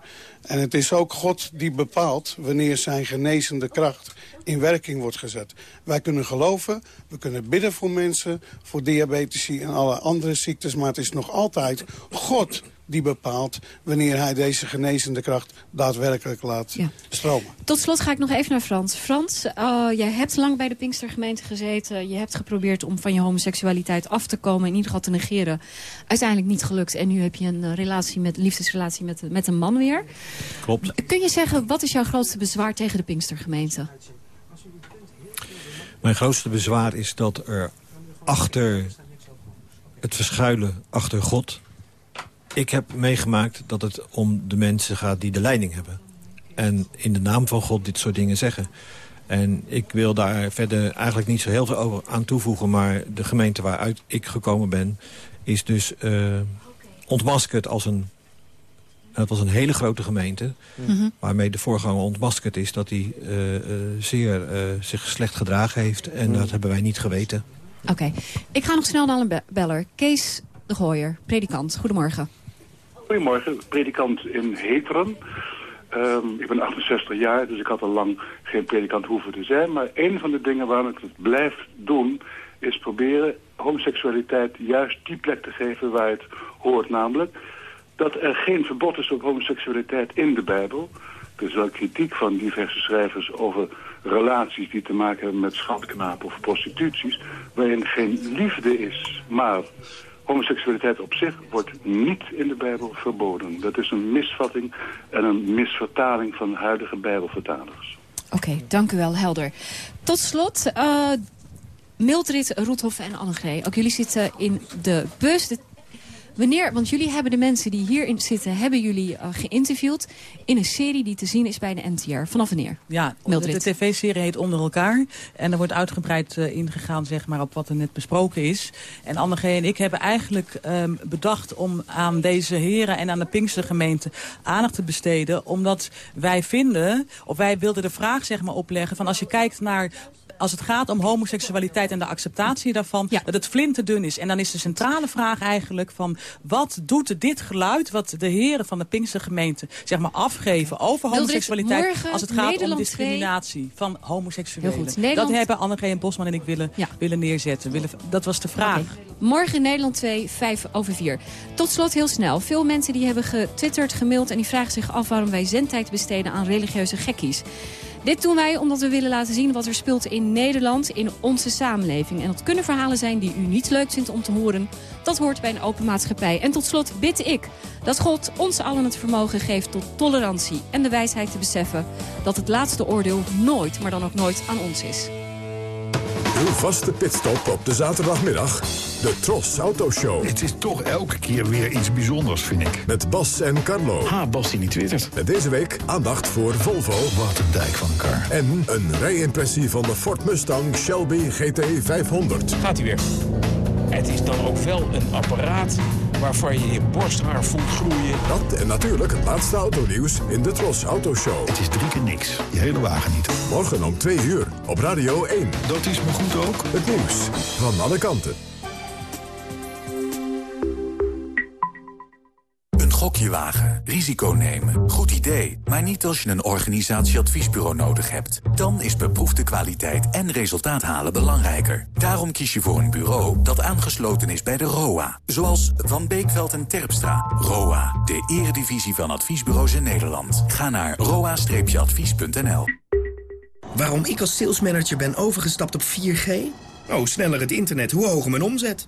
En het is ook God die bepaalt wanneer zijn genezende kracht in werking wordt gezet. Wij kunnen geloven, we kunnen bidden voor mensen, voor diabetici en alle andere ziektes... maar het is nog altijd God die bepaalt wanneer hij deze genezende kracht daadwerkelijk laat stromen. Tot slot ga ik nog even naar Frans. Frans, eh, jij hebt lang bij de Pinkstergemeente gezeten. Je hebt geprobeerd om van je homoseksualiteit af te komen. In ieder geval te negeren. Uiteindelijk niet gelukt. En nu heb je een relatie met, liefdesrelatie met, met een man weer. Klopt. Kun je zeggen, wat is jouw grootste bezwaar tegen de Pinkstergemeente? Mijn grootste bezwaar is dat er achter het verschuilen achter God... Ik heb meegemaakt dat het om de mensen gaat die de leiding hebben. En in de naam van God dit soort dingen zeggen. En ik wil daar verder eigenlijk niet zo heel veel over aan toevoegen... maar de gemeente waaruit ik gekomen ben is dus uh, ontmaskerd als een... Het was een hele grote gemeente, Mhm. waarmee de voorganger ontmaskerd is... dat hij uh, uh, zeer zich slecht gedragen heeft. En dat hebben wij niet geweten. Oké, ik ga nog snel naar een be beller. Kees de Gooier, predikant. Goedemorgen. Goedemorgen, predikant in Heteren. Um, ik ben 68 jaar, dus ik had al lang geen predikant hoeven te zijn. Maar een van de dingen waarom ik het blijf doen... is proberen homoseksualiteit juist die plek te geven waar het hoort. Namelijk dat er geen verbod is op homoseksualiteit in de Bijbel. Er is wel kritiek van diverse schrijvers over relaties die te maken hebben met schatknapen of prostituties... waarin geen liefde is, maar homoseksualiteit op zich wordt niet in de Bijbel verboden. Dat is een misvatting en een misvertaling van huidige Bijbelvertalers. Oké, dank u wel, helder. Tot slot, uh, Mildred, Roethoff en Annegreet. Ook jullie zitten in de bus. Wanneer, want jullie hebben de mensen die hierin zitten... hebben jullie uh, geïnterviewd in een serie die te zien is bij de NTR. Vanaf wanneer? Ja, Mildred. de, de tv-serie heet Onder elkaar. En er wordt uitgebreid uh, ingegaan zeg maar, op wat er net besproken is. En Annegé en ik hebben eigenlijk um, bedacht om aan deze heren... en aan de Pinkstergemeente aandacht te besteden. Omdat wij vinden, of wij wilden de vraag zeg maar, opleggen... van als je kijkt naar als het gaat om homoseksualiteit en de acceptatie daarvan, ja. dat het flinterdun is. En dan is de centrale vraag eigenlijk van wat doet dit geluid wat de heren van de Pinkstergemeente zeg maar afgeven over homoseksualiteit als het gaat Nederland om discriminatie 2. van homoseksuelen. Nederland... Dat hebben Annegreet en Bosman en ik willen, ja. willen neerzetten. Willen, dat was de vraag. Okay. Morgen Nederland 2, 5 over 4. Tot slot heel snel. Veel mensen die hebben getwitterd, gemaild en die vragen zich af waarom wij zendtijd besteden aan religieuze gekkies. Dit doen wij omdat we willen laten zien wat er speelt in Nederland, in onze samenleving. En dat kunnen verhalen zijn die u niet leuk vindt om te horen. Dat hoort bij een open maatschappij. En tot slot bid ik dat God ons allen het vermogen geeft tot tolerantie en de wijsheid te beseffen dat het laatste oordeel nooit, maar dan ook nooit aan ons is. Uw vaste pitstop op de zaterdagmiddag. De Tros Auto Show. Het is toch elke keer weer iets bijzonders, vind ik. Met Bas en Carlo. Ha, Bas die niet twittert. Met deze week aandacht voor Volvo. Wat een dijk van een kar. En een rijimpressie van de Ford Mustang Shelby GT 500. Gaat hij weer. Het is dan ook wel een apparaat waarvan je je borsthaar voelt groeien. Dat en natuurlijk het laatste autonieuws in de Tros Auto Show. Het is drie keer niks. Je hele wagen niet. Morgen om twee uur op Radio 1. Dat is me goed ook. Het nieuws van alle kanten. Gokje wagen, risico nemen, goed idee. Maar niet als je een organisatieadviesbureau nodig hebt. Dan is beproefde kwaliteit en resultaat halen belangrijker. Daarom kies je voor een bureau dat aangesloten is bij de ROA. Zoals Van Beekveld en Terpstra. ROA, de eredivisie van adviesbureaus in Nederland. Ga naar roa-advies.nl. Waarom ik als salesmanager ben overgestapt op 4G? Oh, sneller het internet, hoe hoger mijn omzet.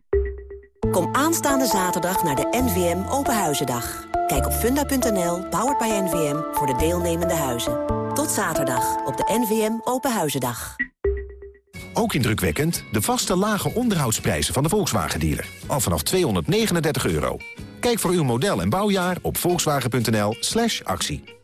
Kom aanstaande zaterdag naar de NVM Openhuizendag. Kijk op funda.nl, powered by NVM, voor de deelnemende huizen. Tot zaterdag op de NVM Openhuizendag. Ook indrukwekkend de vaste lage onderhoudsprijzen van de Volkswagen-dealer. Al vanaf 239 euro. Kijk voor uw model en bouwjaar op volkswagen.nl actie.